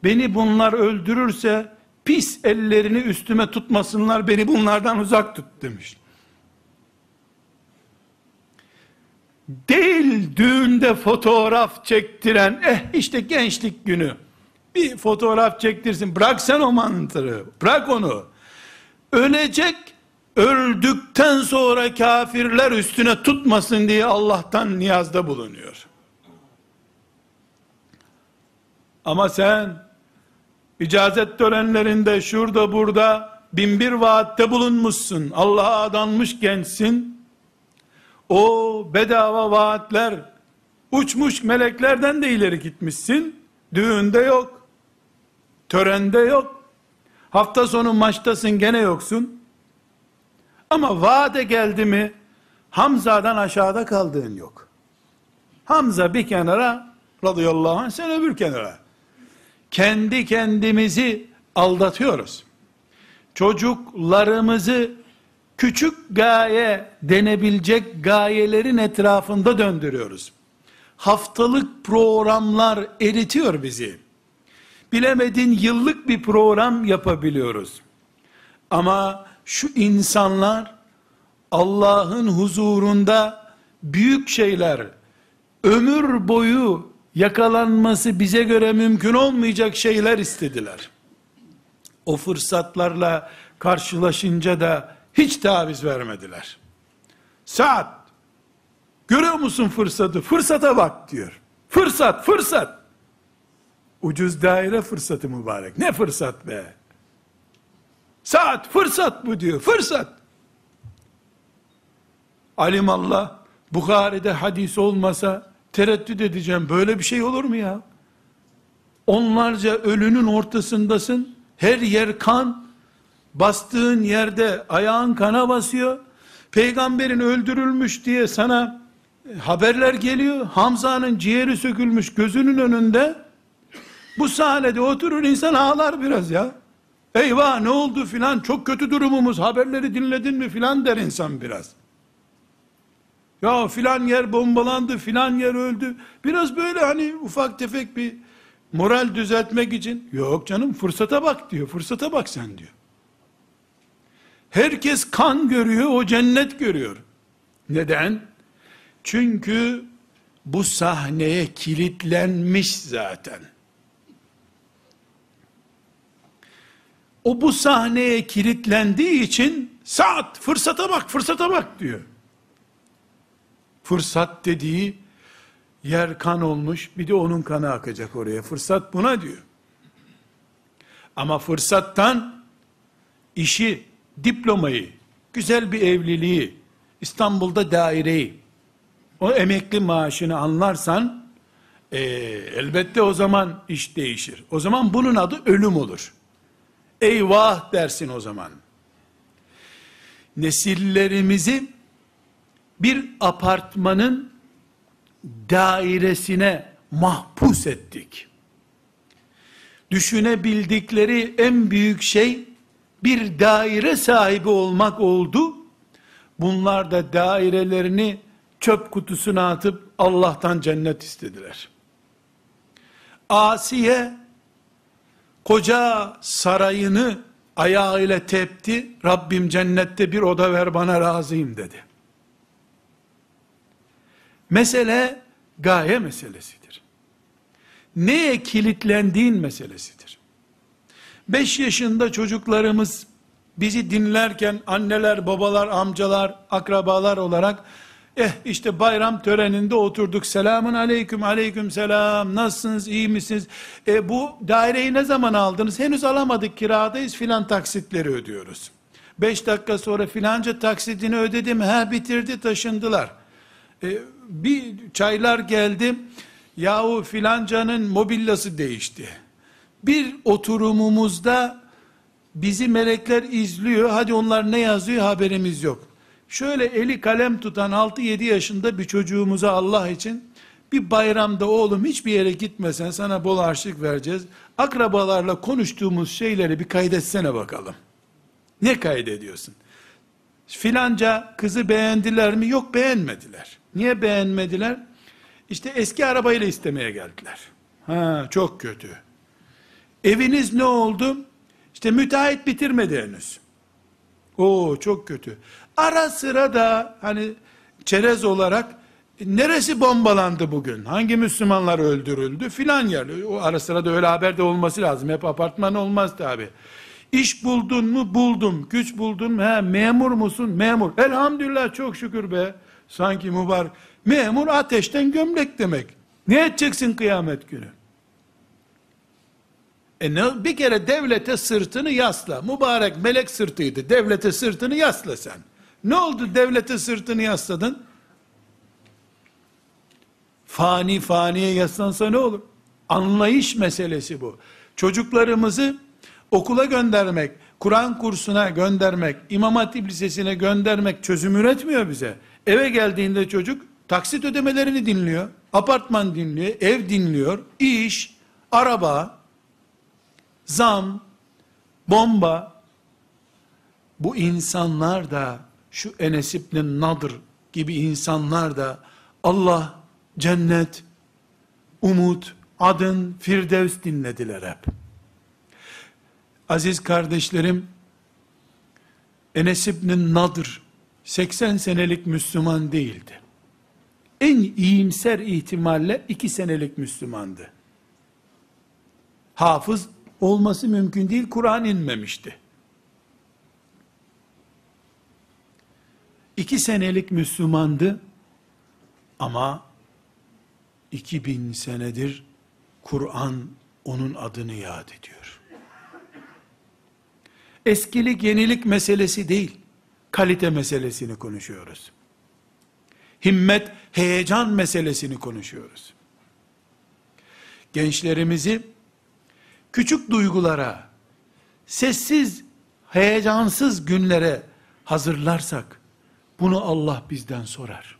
beni bunlar öldürürse, pis ellerini üstüme tutmasınlar, beni bunlardan uzak tut demiş. Değil düğünde fotoğraf çektiren eh işte gençlik günü. Bir fotoğraf çektirsin bırak sen o mantarı bırak onu. Ölecek öldükten sonra kafirler üstüne tutmasın diye Allah'tan niyazda bulunuyor. Ama sen icazet törenlerinde şurada burada binbir vaatte bulunmuşsun. Allah'a adanmış gençsin o bedava vaatler, uçmuş meleklerden de ileri gitmişsin, düğünde yok. Törende yok. Hafta sonu maçtasın gene yoksun. Ama vaade geldi mi Hamza'dan aşağıda kaldığın yok. Hamza bir kenara radıyallahu anh sen öbür kenara. Kendi kendimizi aldatıyoruz. Çocuklarımızı küçük gaye denebilecek gayelerin etrafında döndürüyoruz. Haftalık programlar eritiyor bizi. Bilemedin yıllık bir program yapabiliyoruz. Ama şu insanlar Allah'ın huzurunda büyük şeyler, ömür boyu yakalanması bize göre mümkün olmayacak şeyler istediler. O fırsatlarla karşılaşınca da hiç taviz vermediler. Saat, görüyor musun fırsatı? Fırsata bak diyor. Fırsat, fırsat. Ucuz daire fırsatı mübarek. Ne fırsat be? Saat, fırsat bu diyor. Fırsat. Alimallah, Bukhari'de hadis olmasa tereddüt edeceğim. Böyle bir şey olur mu ya? Onlarca ölünün ortasındasın. Her yer kan. Bastığın yerde ayağın kana basıyor. Peygamberin öldürülmüş diye sana haberler geliyor. Hamza'nın ciğeri sökülmüş gözünün önünde. Bu sahnede oturur insan ağlar biraz ya. Eyvah ne oldu filan çok kötü durumumuz haberleri dinledin mi filan der insan biraz. Ya filan yer bombalandı filan yer öldü. Biraz böyle hani ufak tefek bir moral düzeltmek için. Yok canım fırsata bak diyor fırsata bak sen diyor. Herkes kan görüyor, o cennet görüyor. Neden? Çünkü bu sahneye kilitlenmiş zaten. O bu sahneye kilitlendiği için saat fırsata bak, fırsata bak diyor. Fırsat dediği yer kan olmuş, bir de onun kanı akacak oraya. Fırsat buna diyor. Ama fırsattan işi diplomayı, güzel bir evliliği, İstanbul'da daireyi, o emekli maaşını anlarsan, e, elbette o zaman iş değişir. O zaman bunun adı ölüm olur. Eyvah dersin o zaman. Nesillerimizi bir apartmanın dairesine mahpus ettik. Düşünebildikleri en büyük şey bir daire sahibi olmak oldu. Bunlar da dairelerini çöp kutusuna atıp Allah'tan cennet istediler. Asiye koca sarayını ayağıyla tepti. Rabbim cennette bir oda ver bana razıyım dedi. Mesele gaye meselesidir. Neye kilitlendiğin meselesidir. 5 yaşında çocuklarımız bizi dinlerken anneler, babalar, amcalar, akrabalar olarak eh işte bayram töreninde oturduk. Selamun aleyküm, aleyküm selam. Nasılsınız, iyi misiniz? E, bu daireyi ne zaman aldınız? Henüz alamadık kiradayız filan taksitleri ödüyoruz. 5 dakika sonra filanca taksitini ödedim. Ha bitirdi taşındılar. E, bir çaylar geldi. Yahu filancanın mobilyası değişti bir oturumumuzda bizi melekler izliyor. Hadi onlar ne yazıyor haberimiz yok. Şöyle eli kalem tutan 6-7 yaşında bir çocuğumuza Allah için bir bayramda oğlum hiçbir yere gitmesen sana bol harçlık vereceğiz. Akrabalarla konuştuğumuz şeyleri bir kaydetsene bakalım. Ne kaydediyorsun? Filanca kızı beğendiler mi? Yok beğenmediler. Niye beğenmediler? İşte eski arabayla istemeye geldiler. Ha çok kötü. Eviniz ne oldu? İşte müteahhit bitirmedi henüz. Oo çok kötü. Ara sıra da hani çerez olarak neresi bombalandı bugün? Hangi Müslümanlar öldürüldü? Filan yer. O ara sıra da öyle haber de olması lazım. Hep apartman olmaz tabi. İş buldun mu? Buldum. Güç buldun mu? He, memur musun? Memur. Elhamdülillah çok şükür be. Sanki mübarek. Memur ateşten gömlek demek. Ne edeceksin kıyamet günü? E ne, bir kere devlete sırtını yasla. Mübarek melek sırtıydı. Devlete sırtını yasla sen. Ne oldu devlete sırtını yasladın? Fani faniye yaslansa ne olur? Anlayış meselesi bu. Çocuklarımızı okula göndermek, Kur'an kursuna göndermek, İmam Hatip Lisesi'ne göndermek çözüm üretmiyor bize. Eve geldiğinde çocuk taksit ödemelerini dinliyor, apartman dinliyor, ev dinliyor, iş, araba, zam, bomba. Bu insanlar da şu Enes İbni Nadır gibi insanlar da Allah, cennet, umut, adın, firdevs dinlediler hep. Aziz kardeşlerim, Enes İbni Nadır 80 senelik Müslüman değildi. En iyimser ihtimalle 2 senelik Müslümandı. Hafız olması mümkün değil, Kur'an inmemişti. 2 senelik Müslümandı ama 2000 senedir Kur'an onun adını yad ediyor. Eskilik yenilik meselesi değil, kalite meselesini konuşuyoruz. Himmet, heyecan meselesini konuşuyoruz. Gençlerimizi küçük duygulara, sessiz, heyecansız günlere hazırlarsak, bunu Allah bizden sorar.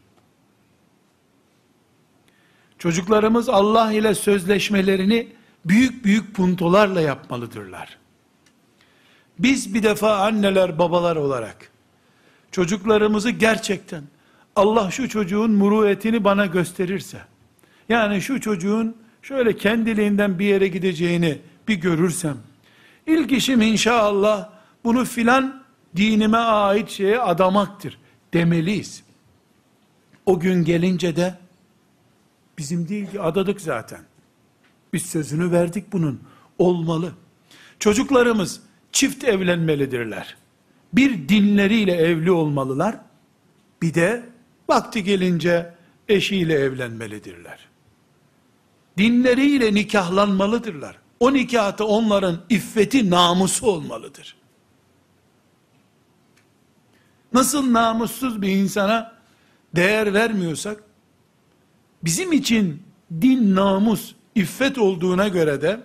Çocuklarımız Allah ile sözleşmelerini büyük büyük puntolarla yapmalıdırlar. Biz bir defa anneler babalar olarak çocuklarımızı gerçekten Allah şu çocuğun muruetini bana gösterirse yani şu çocuğun şöyle kendiliğinden bir yere gideceğini bir görürsem ilk işim inşallah bunu filan dinime ait şeye adamaktır demeliyiz. O gün gelince de bizim değil ki adadık zaten. Biz sözünü verdik bunun. Olmalı. Çocuklarımız çift evlenmelidirler. Bir dinleriyle evli olmalılar. Bir de vakti gelince eşiyle evlenmelidirler. Dinleriyle nikahlanmalıdırlar. O nikahta onların iffeti namusu olmalıdır. Nasıl namussuz bir insana değer vermiyorsak, bizim için din, namus, iffet olduğuna göre de,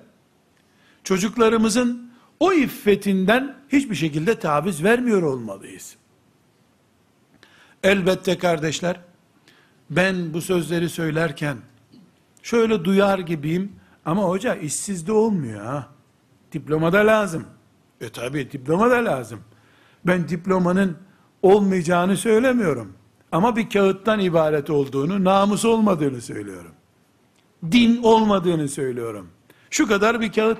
çocuklarımızın o iffetinden hiçbir şekilde taviz vermiyor olmalıyız. Elbette kardeşler, ben bu sözleri söylerken, şöyle duyar gibiyim, ama hoca işsiz de olmuyor ha. Diploma da lazım. E tabi diploma da lazım. Ben diplomanın olmayacağını söylemiyorum. Ama bir kağıttan ibaret olduğunu, namus olmadığını söylüyorum. Din olmadığını söylüyorum. Şu kadar bir kağıt.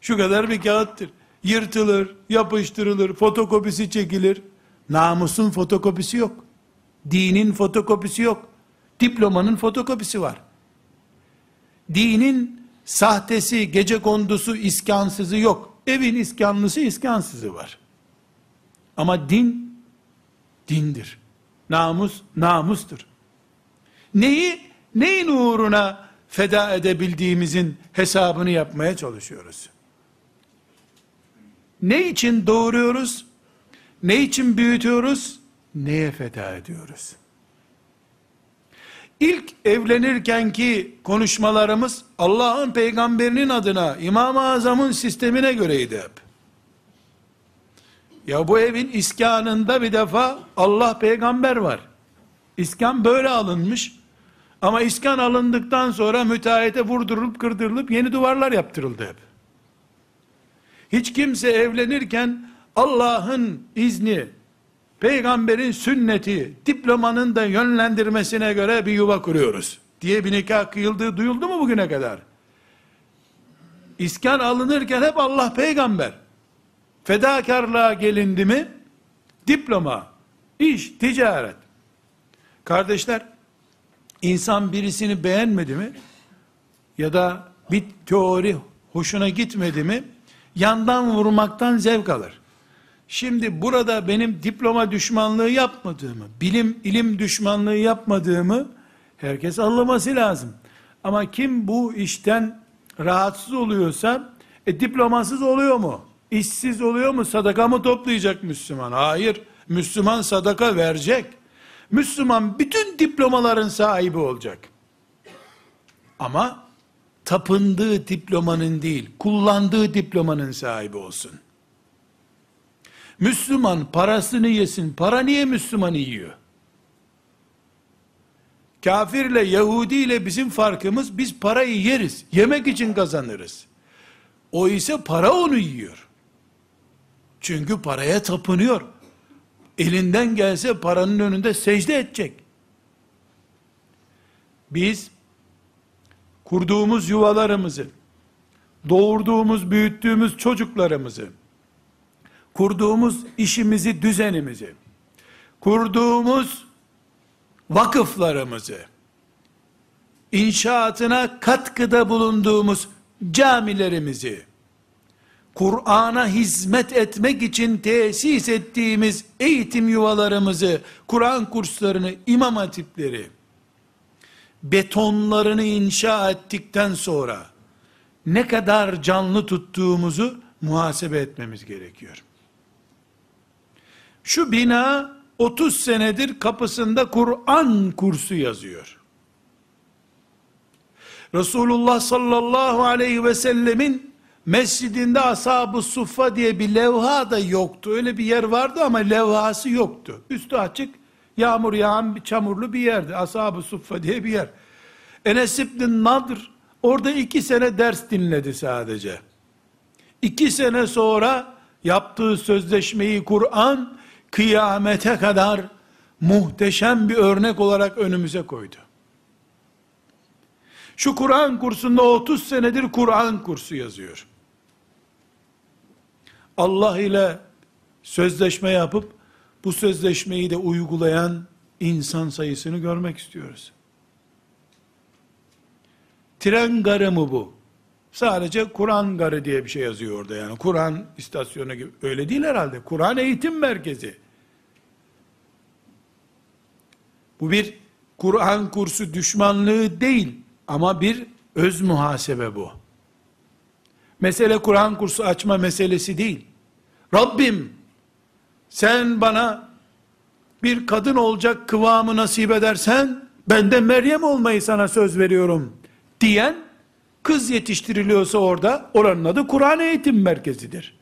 Şu kadar bir kağıttır. Yırtılır, yapıştırılır, fotokopisi çekilir. Namusun fotokopisi yok. Dinin fotokopisi yok. Diplomanın fotokopisi var. Dinin sahtesi, gece kondusu, iskansızı yok. Evin iskanlısı, iskansızı var. Ama din, dindir. Namus, namustur. Neyi, neyin uğruna feda edebildiğimizin hesabını yapmaya çalışıyoruz. Ne için doğuruyoruz? Ne için büyütüyoruz? Neye feda ediyoruz? İlk evlenirken ki konuşmalarımız Allah'ın peygamberinin adına İmam-ı Azam'ın sistemine göreydi hep. Ya bu evin iskanında bir defa Allah peygamber var. İskan böyle alınmış. Ama iskan alındıktan sonra müteahhite vurdurulup kırdırılıp yeni duvarlar yaptırıldı hep. Hiç kimse evlenirken Allah'ın izni, peygamberin sünneti, diplomanın da yönlendirmesine göre bir yuva kuruyoruz diye bir nikah kıyıldığı duyuldu mu bugüne kadar? İskan alınırken hep Allah peygamber. Fedakarlığa gelindi mi, diploma, iş, ticaret. Kardeşler, insan birisini beğenmedi mi, ya da bir teori hoşuna gitmedi mi, yandan vurmaktan zevk alır. Şimdi burada benim diploma düşmanlığı yapmadığımı, bilim ilim düşmanlığı yapmadığımı herkes anlaması lazım. Ama kim bu işten rahatsız oluyorsa, e diplomasız oluyor mu? İşsiz oluyor mu? Sadaka mı toplayacak Müslüman? Hayır. Müslüman sadaka verecek. Müslüman bütün diplomaların sahibi olacak. Ama tapındığı diplomanın değil, kullandığı diplomanın sahibi olsun. Müslüman parasını yesin. Para niye Müslüman yiyor? Kafirle, Yahudi ile bizim farkımız biz parayı yeriz. Yemek için kazanırız. O ise para onu yiyor. Çünkü paraya tapınıyor. Elinden gelse paranın önünde secde edecek. Biz kurduğumuz yuvalarımızı, doğurduğumuz, büyüttüğümüz çocuklarımızı, kurduğumuz işimizi, düzenimizi, kurduğumuz vakıflarımızı, inşaatına katkıda bulunduğumuz camilerimizi, Kur'an'a hizmet etmek için tesis ettiğimiz eğitim yuvalarımızı, Kur'an kurslarını, imam hatipleri, betonlarını inşa ettikten sonra, ne kadar canlı tuttuğumuzu muhasebe etmemiz gerekiyor. Şu bina 30 senedir kapısında Kur'an kursu yazıyor. Resulullah sallallahu aleyhi ve sellemin mescidinde ashab-ı suffa diye bir levha da yoktu. Öyle bir yer vardı ama levhası yoktu. Üstü açık, yağmur yağan bir çamurlu bir yerdi. Ashab-ı suffa diye bir yer. Enes İbn Nadr orada iki sene ders dinledi sadece. İki sene sonra yaptığı sözleşmeyi Kur'an kıyamete kadar muhteşem bir örnek olarak önümüze koydu. Şu Kur'an kursunda 30 senedir Kur'an kursu yazıyor. Allah ile sözleşme yapıp bu sözleşmeyi de uygulayan insan sayısını görmek istiyoruz. Tren garı mı bu? Sadece Kur'an garı diye bir şey yazıyor orada yani. Kur'an istasyonu gibi. Öyle değil herhalde. Kur'an eğitim merkezi. Bu bir Kur'an kursu düşmanlığı değil ama bir öz muhasebe bu. Mesele Kur'an kursu açma meselesi değil. Rabbim sen bana bir kadın olacak kıvamı nasip edersen ben de Meryem olmayı sana söz veriyorum diyen kız yetiştiriliyorsa orada oranın adı Kur'an eğitim merkezidir.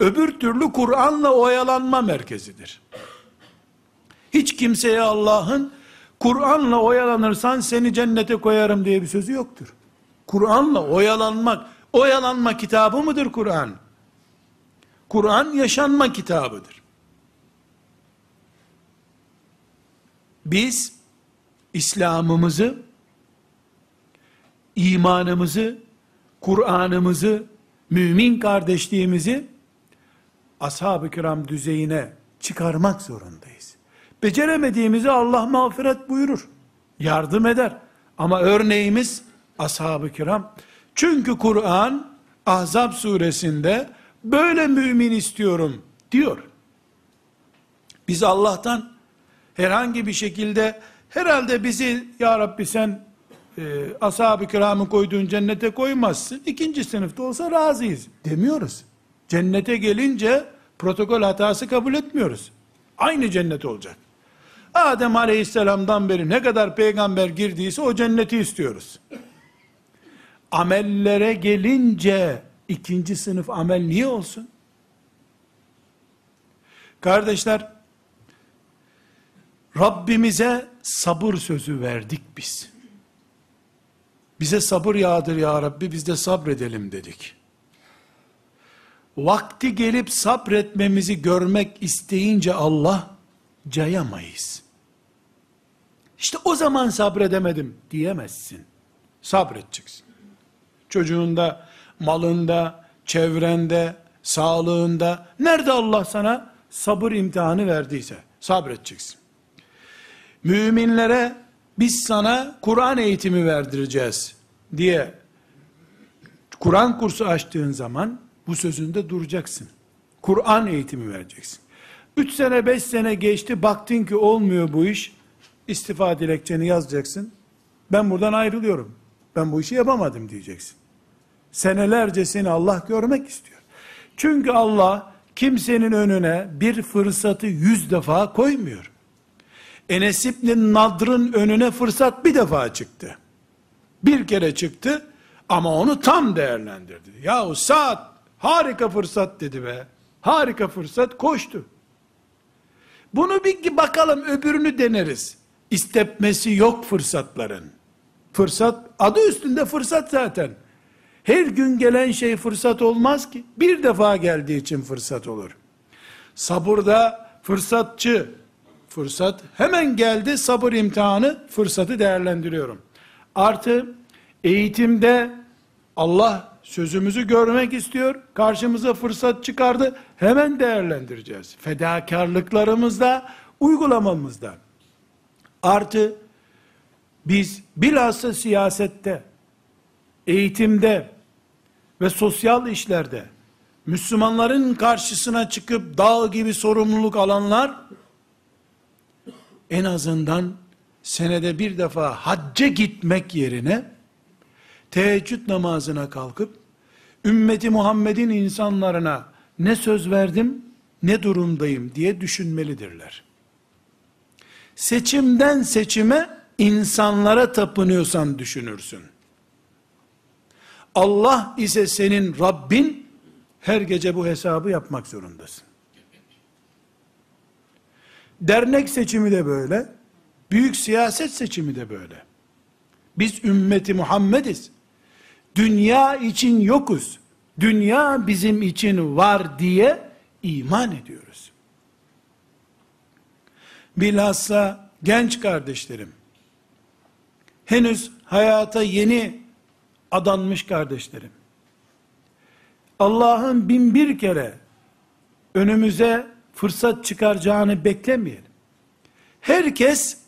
Öbür türlü Kur'an'la oyalanma merkezidir. Hiç kimseye Allah'ın Kur'an'la oyalanırsan seni cennete koyarım diye bir sözü yoktur. Kur'an'la oyalanmak, oyalanma kitabı mıdır Kur'an? Kur'an yaşanma kitabıdır. Biz İslam'ımızı, imanımızı, Kur'an'ımızı, mümin kardeşliğimizi ashab-ı kiram düzeyine çıkarmak zorundayız. Beceremediğimizi Allah mağfiret buyurur. Yardım eder. Ama örneğimiz ashab-ı kiram. Çünkü Kur'an Ahzab suresinde böyle mümin istiyorum diyor. Biz Allah'tan herhangi bir şekilde herhalde bizi ya Rabbi sen e, ashab-ı kiramı koyduğun cennete koymazsın. İkinci sınıfta olsa razıyız demiyoruz. Cennete gelince protokol hatası kabul etmiyoruz. Aynı cennet olacak. Adem aleyhisselamdan beri ne kadar peygamber girdiyse o cenneti istiyoruz. Amellere gelince ikinci sınıf amel niye olsun? Kardeşler, Rabbimize sabır sözü verdik biz. Bize sabır yağdır ya Rabbi biz de sabredelim dedik. Vakti gelip sabretmemizi görmek isteyince Allah cayamayız. İşte o zaman sabredemedim diyemezsin. Sabredeceksin. Çocuğunda, malında, çevrende, sağlığında, nerede Allah sana sabır imtihanı verdiyse sabredeceksin. Müminlere biz sana Kur'an eğitimi verdireceğiz diye Kur'an kursu açtığın zaman bu sözünde duracaksın. Kur'an eğitimi vereceksin. Üç sene beş sene geçti baktın ki olmuyor bu iş. İstifa dilekçeni yazacaksın. Ben buradan ayrılıyorum. Ben bu işi yapamadım diyeceksin. Senelerce seni Allah görmek istiyor. Çünkü Allah kimsenin önüne bir fırsatı yüz defa koymuyor. Enes İbni Nadr'ın önüne fırsat bir defa çıktı. Bir kere çıktı. Ama onu tam değerlendirdi. Yahu saat harika fırsat dedi be. Harika fırsat koştu. Bunu bir bakalım öbürünü deneriz. İstepmesi yok fırsatların. Fırsat adı üstünde fırsat zaten. Her gün gelen şey fırsat olmaz ki. Bir defa geldiği için fırsat olur. Sabırda fırsatçı, fırsat hemen geldi sabır imtihanı, fırsatı değerlendiriyorum. Artı eğitimde Allah sözümüzü görmek istiyor, karşımıza fırsat çıkardı, hemen değerlendireceğiz. Fedakarlıklarımızda, uygulamamızda. Artı biz bilhassa siyasette, eğitimde ve sosyal işlerde Müslümanların karşısına çıkıp dağ gibi sorumluluk alanlar en azından senede bir defa hacca gitmek yerine teheccüd namazına kalkıp ümmeti Muhammed'in insanlarına ne söz verdim ne durumdayım diye düşünmelidirler. Seçimden seçime insanlara tapınıyorsan düşünürsün. Allah ise senin Rabbin, her gece bu hesabı yapmak zorundasın. Dernek seçimi de böyle, büyük siyaset seçimi de böyle. Biz ümmeti Muhammediz. Dünya için yokuz. Dünya bizim için var diye iman ediyoruz. Bilhassa genç kardeşlerim, henüz hayata yeni adanmış kardeşlerim, Allah'ın bin bir kere önümüze fırsat çıkaracağını beklemeyelim. Herkes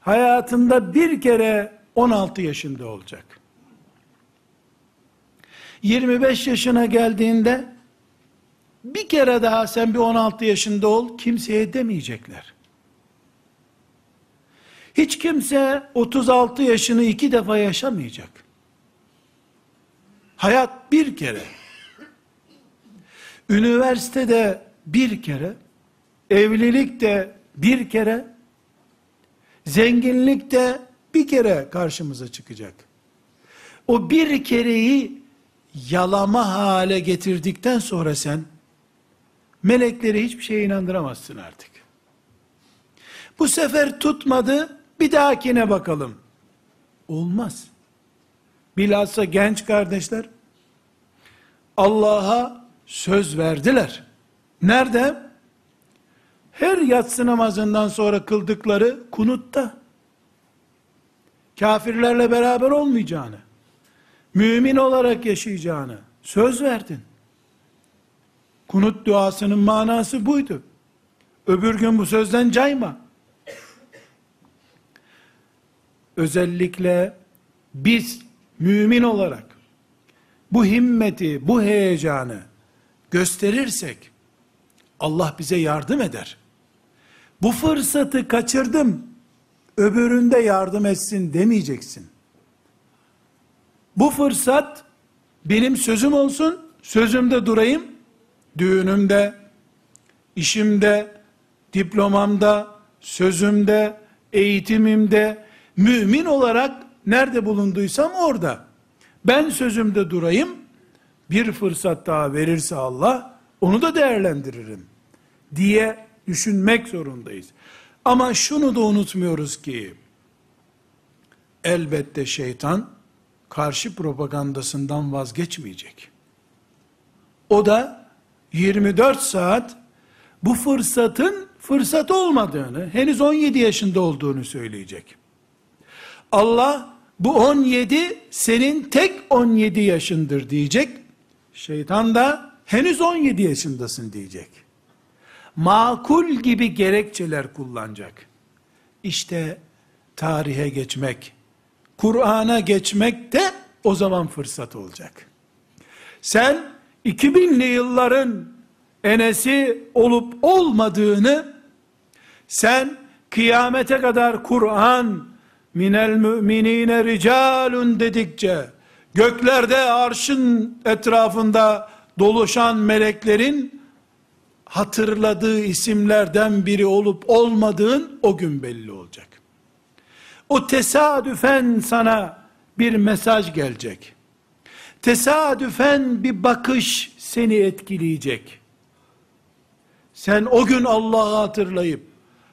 hayatında bir kere 16 yaşında olacak. 25 yaşına geldiğinde bir kere daha sen bir 16 yaşında ol kimseye demeyecekler. Hiç kimse 36 yaşını iki defa yaşamayacak. Hayat bir kere. Üniversitede bir kere, evlilik de bir kere, zenginlik de bir kere karşımıza çıkacak. O bir kereyi yalama hale getirdikten sonra sen melekleri hiçbir şeye inandıramazsın artık. Bu sefer tutmadı, bir dahakine bakalım. Olmaz. Bilhassa genç kardeşler Allah'a söz verdiler. Nerede? Her yatsı namazından sonra kıldıkları kunutta. Kafirlerle beraber olmayacağını, mümin olarak yaşayacağını söz verdin. Kunut duasının manası buydu. Öbür gün bu sözden cayma. Özellikle biz mümin olarak bu himmeti, bu heyecanı gösterirsek Allah bize yardım eder. Bu fırsatı kaçırdım. Öbüründe yardım etsin demeyeceksin. Bu fırsat benim sözüm olsun, sözümde durayım. Düğünümde, işimde, diplomamda, sözümde, eğitimimde, mümin olarak nerede bulunduysam orada. Ben sözümde durayım, bir fırsat daha verirse Allah, onu da değerlendiririm diye düşünmek zorundayız. Ama şunu da unutmuyoruz ki, elbette şeytan, karşı propagandasından vazgeçmeyecek. O da 24 saat bu fırsatın fırsat olmadığını, henüz 17 yaşında olduğunu söyleyecek. Allah bu 17 senin tek 17 yaşındır diyecek. Şeytan da henüz 17 yaşındasın diyecek. Makul gibi gerekçeler kullanacak. İşte tarihe geçmek, Kur'an'a geçmek de o zaman fırsat olacak. Sen 2000'li yılların enesi olup olmadığını sen kıyamete kadar Kur'an minel müminine ricalun dedikçe göklerde arşın etrafında doluşan meleklerin hatırladığı isimlerden biri olup olmadığın o gün belli olacak. O tesadüfen sana bir mesaj gelecek. tesadüfen bir bakış seni etkileyecek. Sen o gün Allah'ı hatırlayıp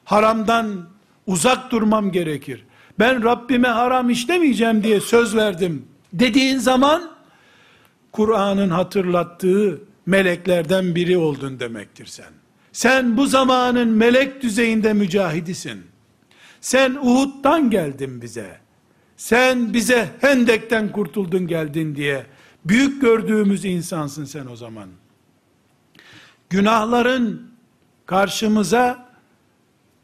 haramdan uzak durmam gerekir. Ben Rabbime haram işlemeyeceğim diye söz verdim dediğin zaman Kur'an'ın hatırlattığı meleklerden biri oldun demektir sen. Sen bu zamanın melek düzeyinde mücahidisin. Sen Uhud'dan geldin bize. Sen bize Hendek'ten kurtuldun geldin diye büyük gördüğümüz insansın sen o zaman. Günahların karşımıza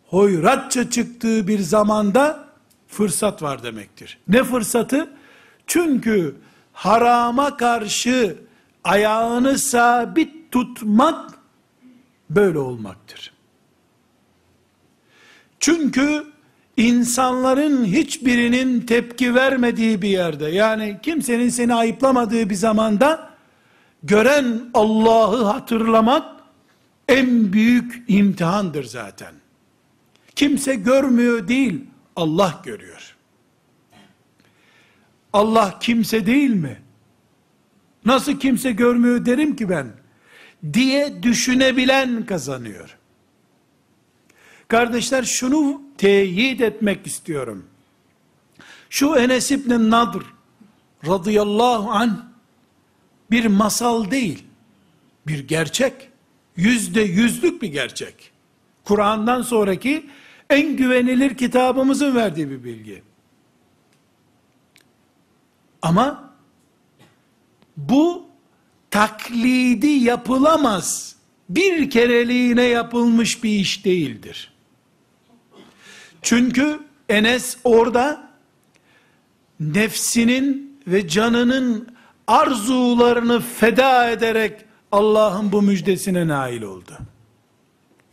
hoyratça çıktığı bir zamanda fırsat var demektir. Ne fırsatı? Çünkü harama karşı ayağını sabit tutmak böyle olmaktır. Çünkü insanların hiçbirinin tepki vermediği bir yerde, yani kimsenin seni ayıplamadığı bir zamanda, gören Allah'ı hatırlamak, en büyük imtihandır zaten. Kimse görmüyor değil, Allah görüyor. Allah kimse değil mi? Nasıl kimse görmüyor derim ki ben? Diye düşünebilen kazanıyor. Kardeşler şunu teyit etmek istiyorum. Şu Enes İbni Nadr radıyallahu an bir masal değil, bir gerçek. Yüzde yüzlük bir gerçek. Kur'an'dan sonraki en güvenilir kitabımızın verdiği bir bilgi. Ama bu taklidi yapılamaz. Bir kereliğine yapılmış bir iş değildir. Çünkü Enes orada nefsinin ve canının arzularını feda ederek Allah'ın bu müjdesine nail oldu.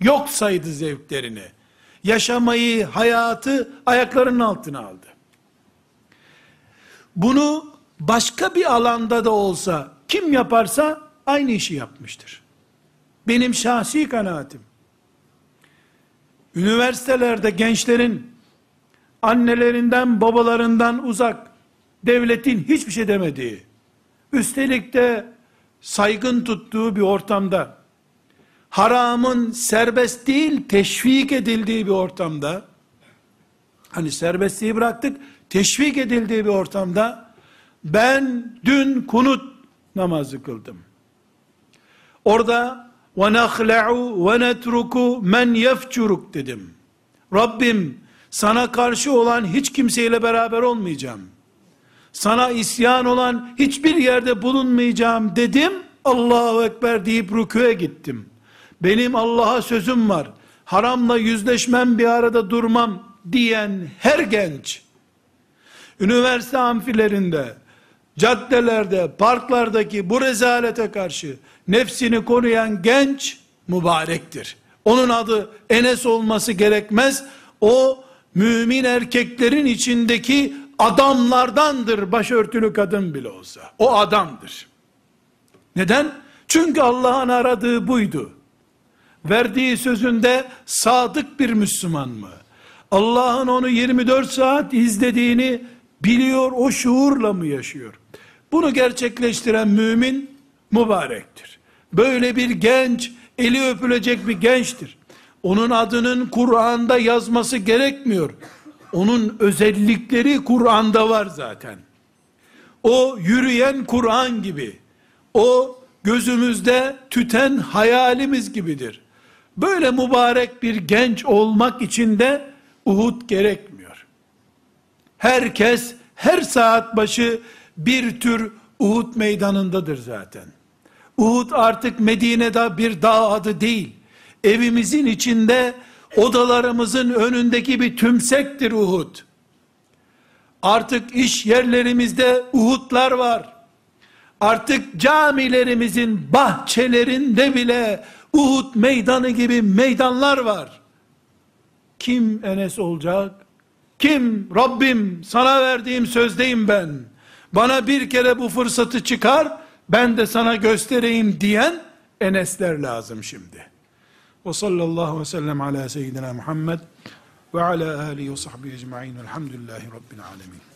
Yok saydı zevklerini. Yaşamayı, hayatı ayaklarının altına aldı. Bunu başka bir alanda da olsa kim yaparsa aynı işi yapmıştır. Benim şahsi kanaatim. Üniversitelerde gençlerin annelerinden babalarından uzak devletin hiçbir şey demediği üstelik de saygın tuttuğu bir ortamda haramın serbest değil teşvik edildiği bir ortamda hani serbestliği bıraktık teşvik edildiği bir ortamda ben dün kunut namazı kıldım. Orada ve nahla'u ve netruku men yefçuruk dedim. Rabbim sana karşı olan hiç kimseyle beraber olmayacağım. Sana isyan olan hiçbir yerde bulunmayacağım dedim. Allahu Ekber deyip rüküye gittim. Benim Allah'a sözüm var. Haramla yüzleşmem bir arada durmam diyen her genç üniversite amfilerinde caddelerde, parklardaki bu rezalete karşı nefsini koruyan genç mübarektir. Onun adı Enes olması gerekmez. O mümin erkeklerin içindeki adamlardandır başörtülü kadın bile olsa. O adamdır. Neden? Çünkü Allah'ın aradığı buydu. Verdiği sözünde sadık bir Müslüman mı? Allah'ın onu 24 saat izlediğini biliyor, o şuurla mı yaşıyor? Bunu gerçekleştiren mümin mübarektir. Böyle bir genç, eli öpülecek bir gençtir. Onun adının Kur'an'da yazması gerekmiyor. Onun özellikleri Kur'an'da var zaten. O yürüyen Kur'an gibi. O gözümüzde tüten hayalimiz gibidir. Böyle mübarek bir genç olmak için de Uhud gerekmiyor. Herkes her saat başı bir tür Uhud meydanındadır zaten. Uhud artık Medine'de bir dağ adı değil. Evimizin içinde odalarımızın önündeki bir tümsektir Uhud. Artık iş yerlerimizde Uhudlar var. Artık camilerimizin bahçelerinde bile Uhud meydanı gibi meydanlar var. Kim Enes olacak? Kim? Rabbim sana verdiğim sözdeyim ben bana bir kere bu fırsatı çıkar, ben de sana göstereyim diyen Enesler lazım şimdi. Ve sallallahu ve sellem ala seyyidina Muhammed ve ala alihi ve sahbihi ecma'in velhamdülillahi rabbil alemin.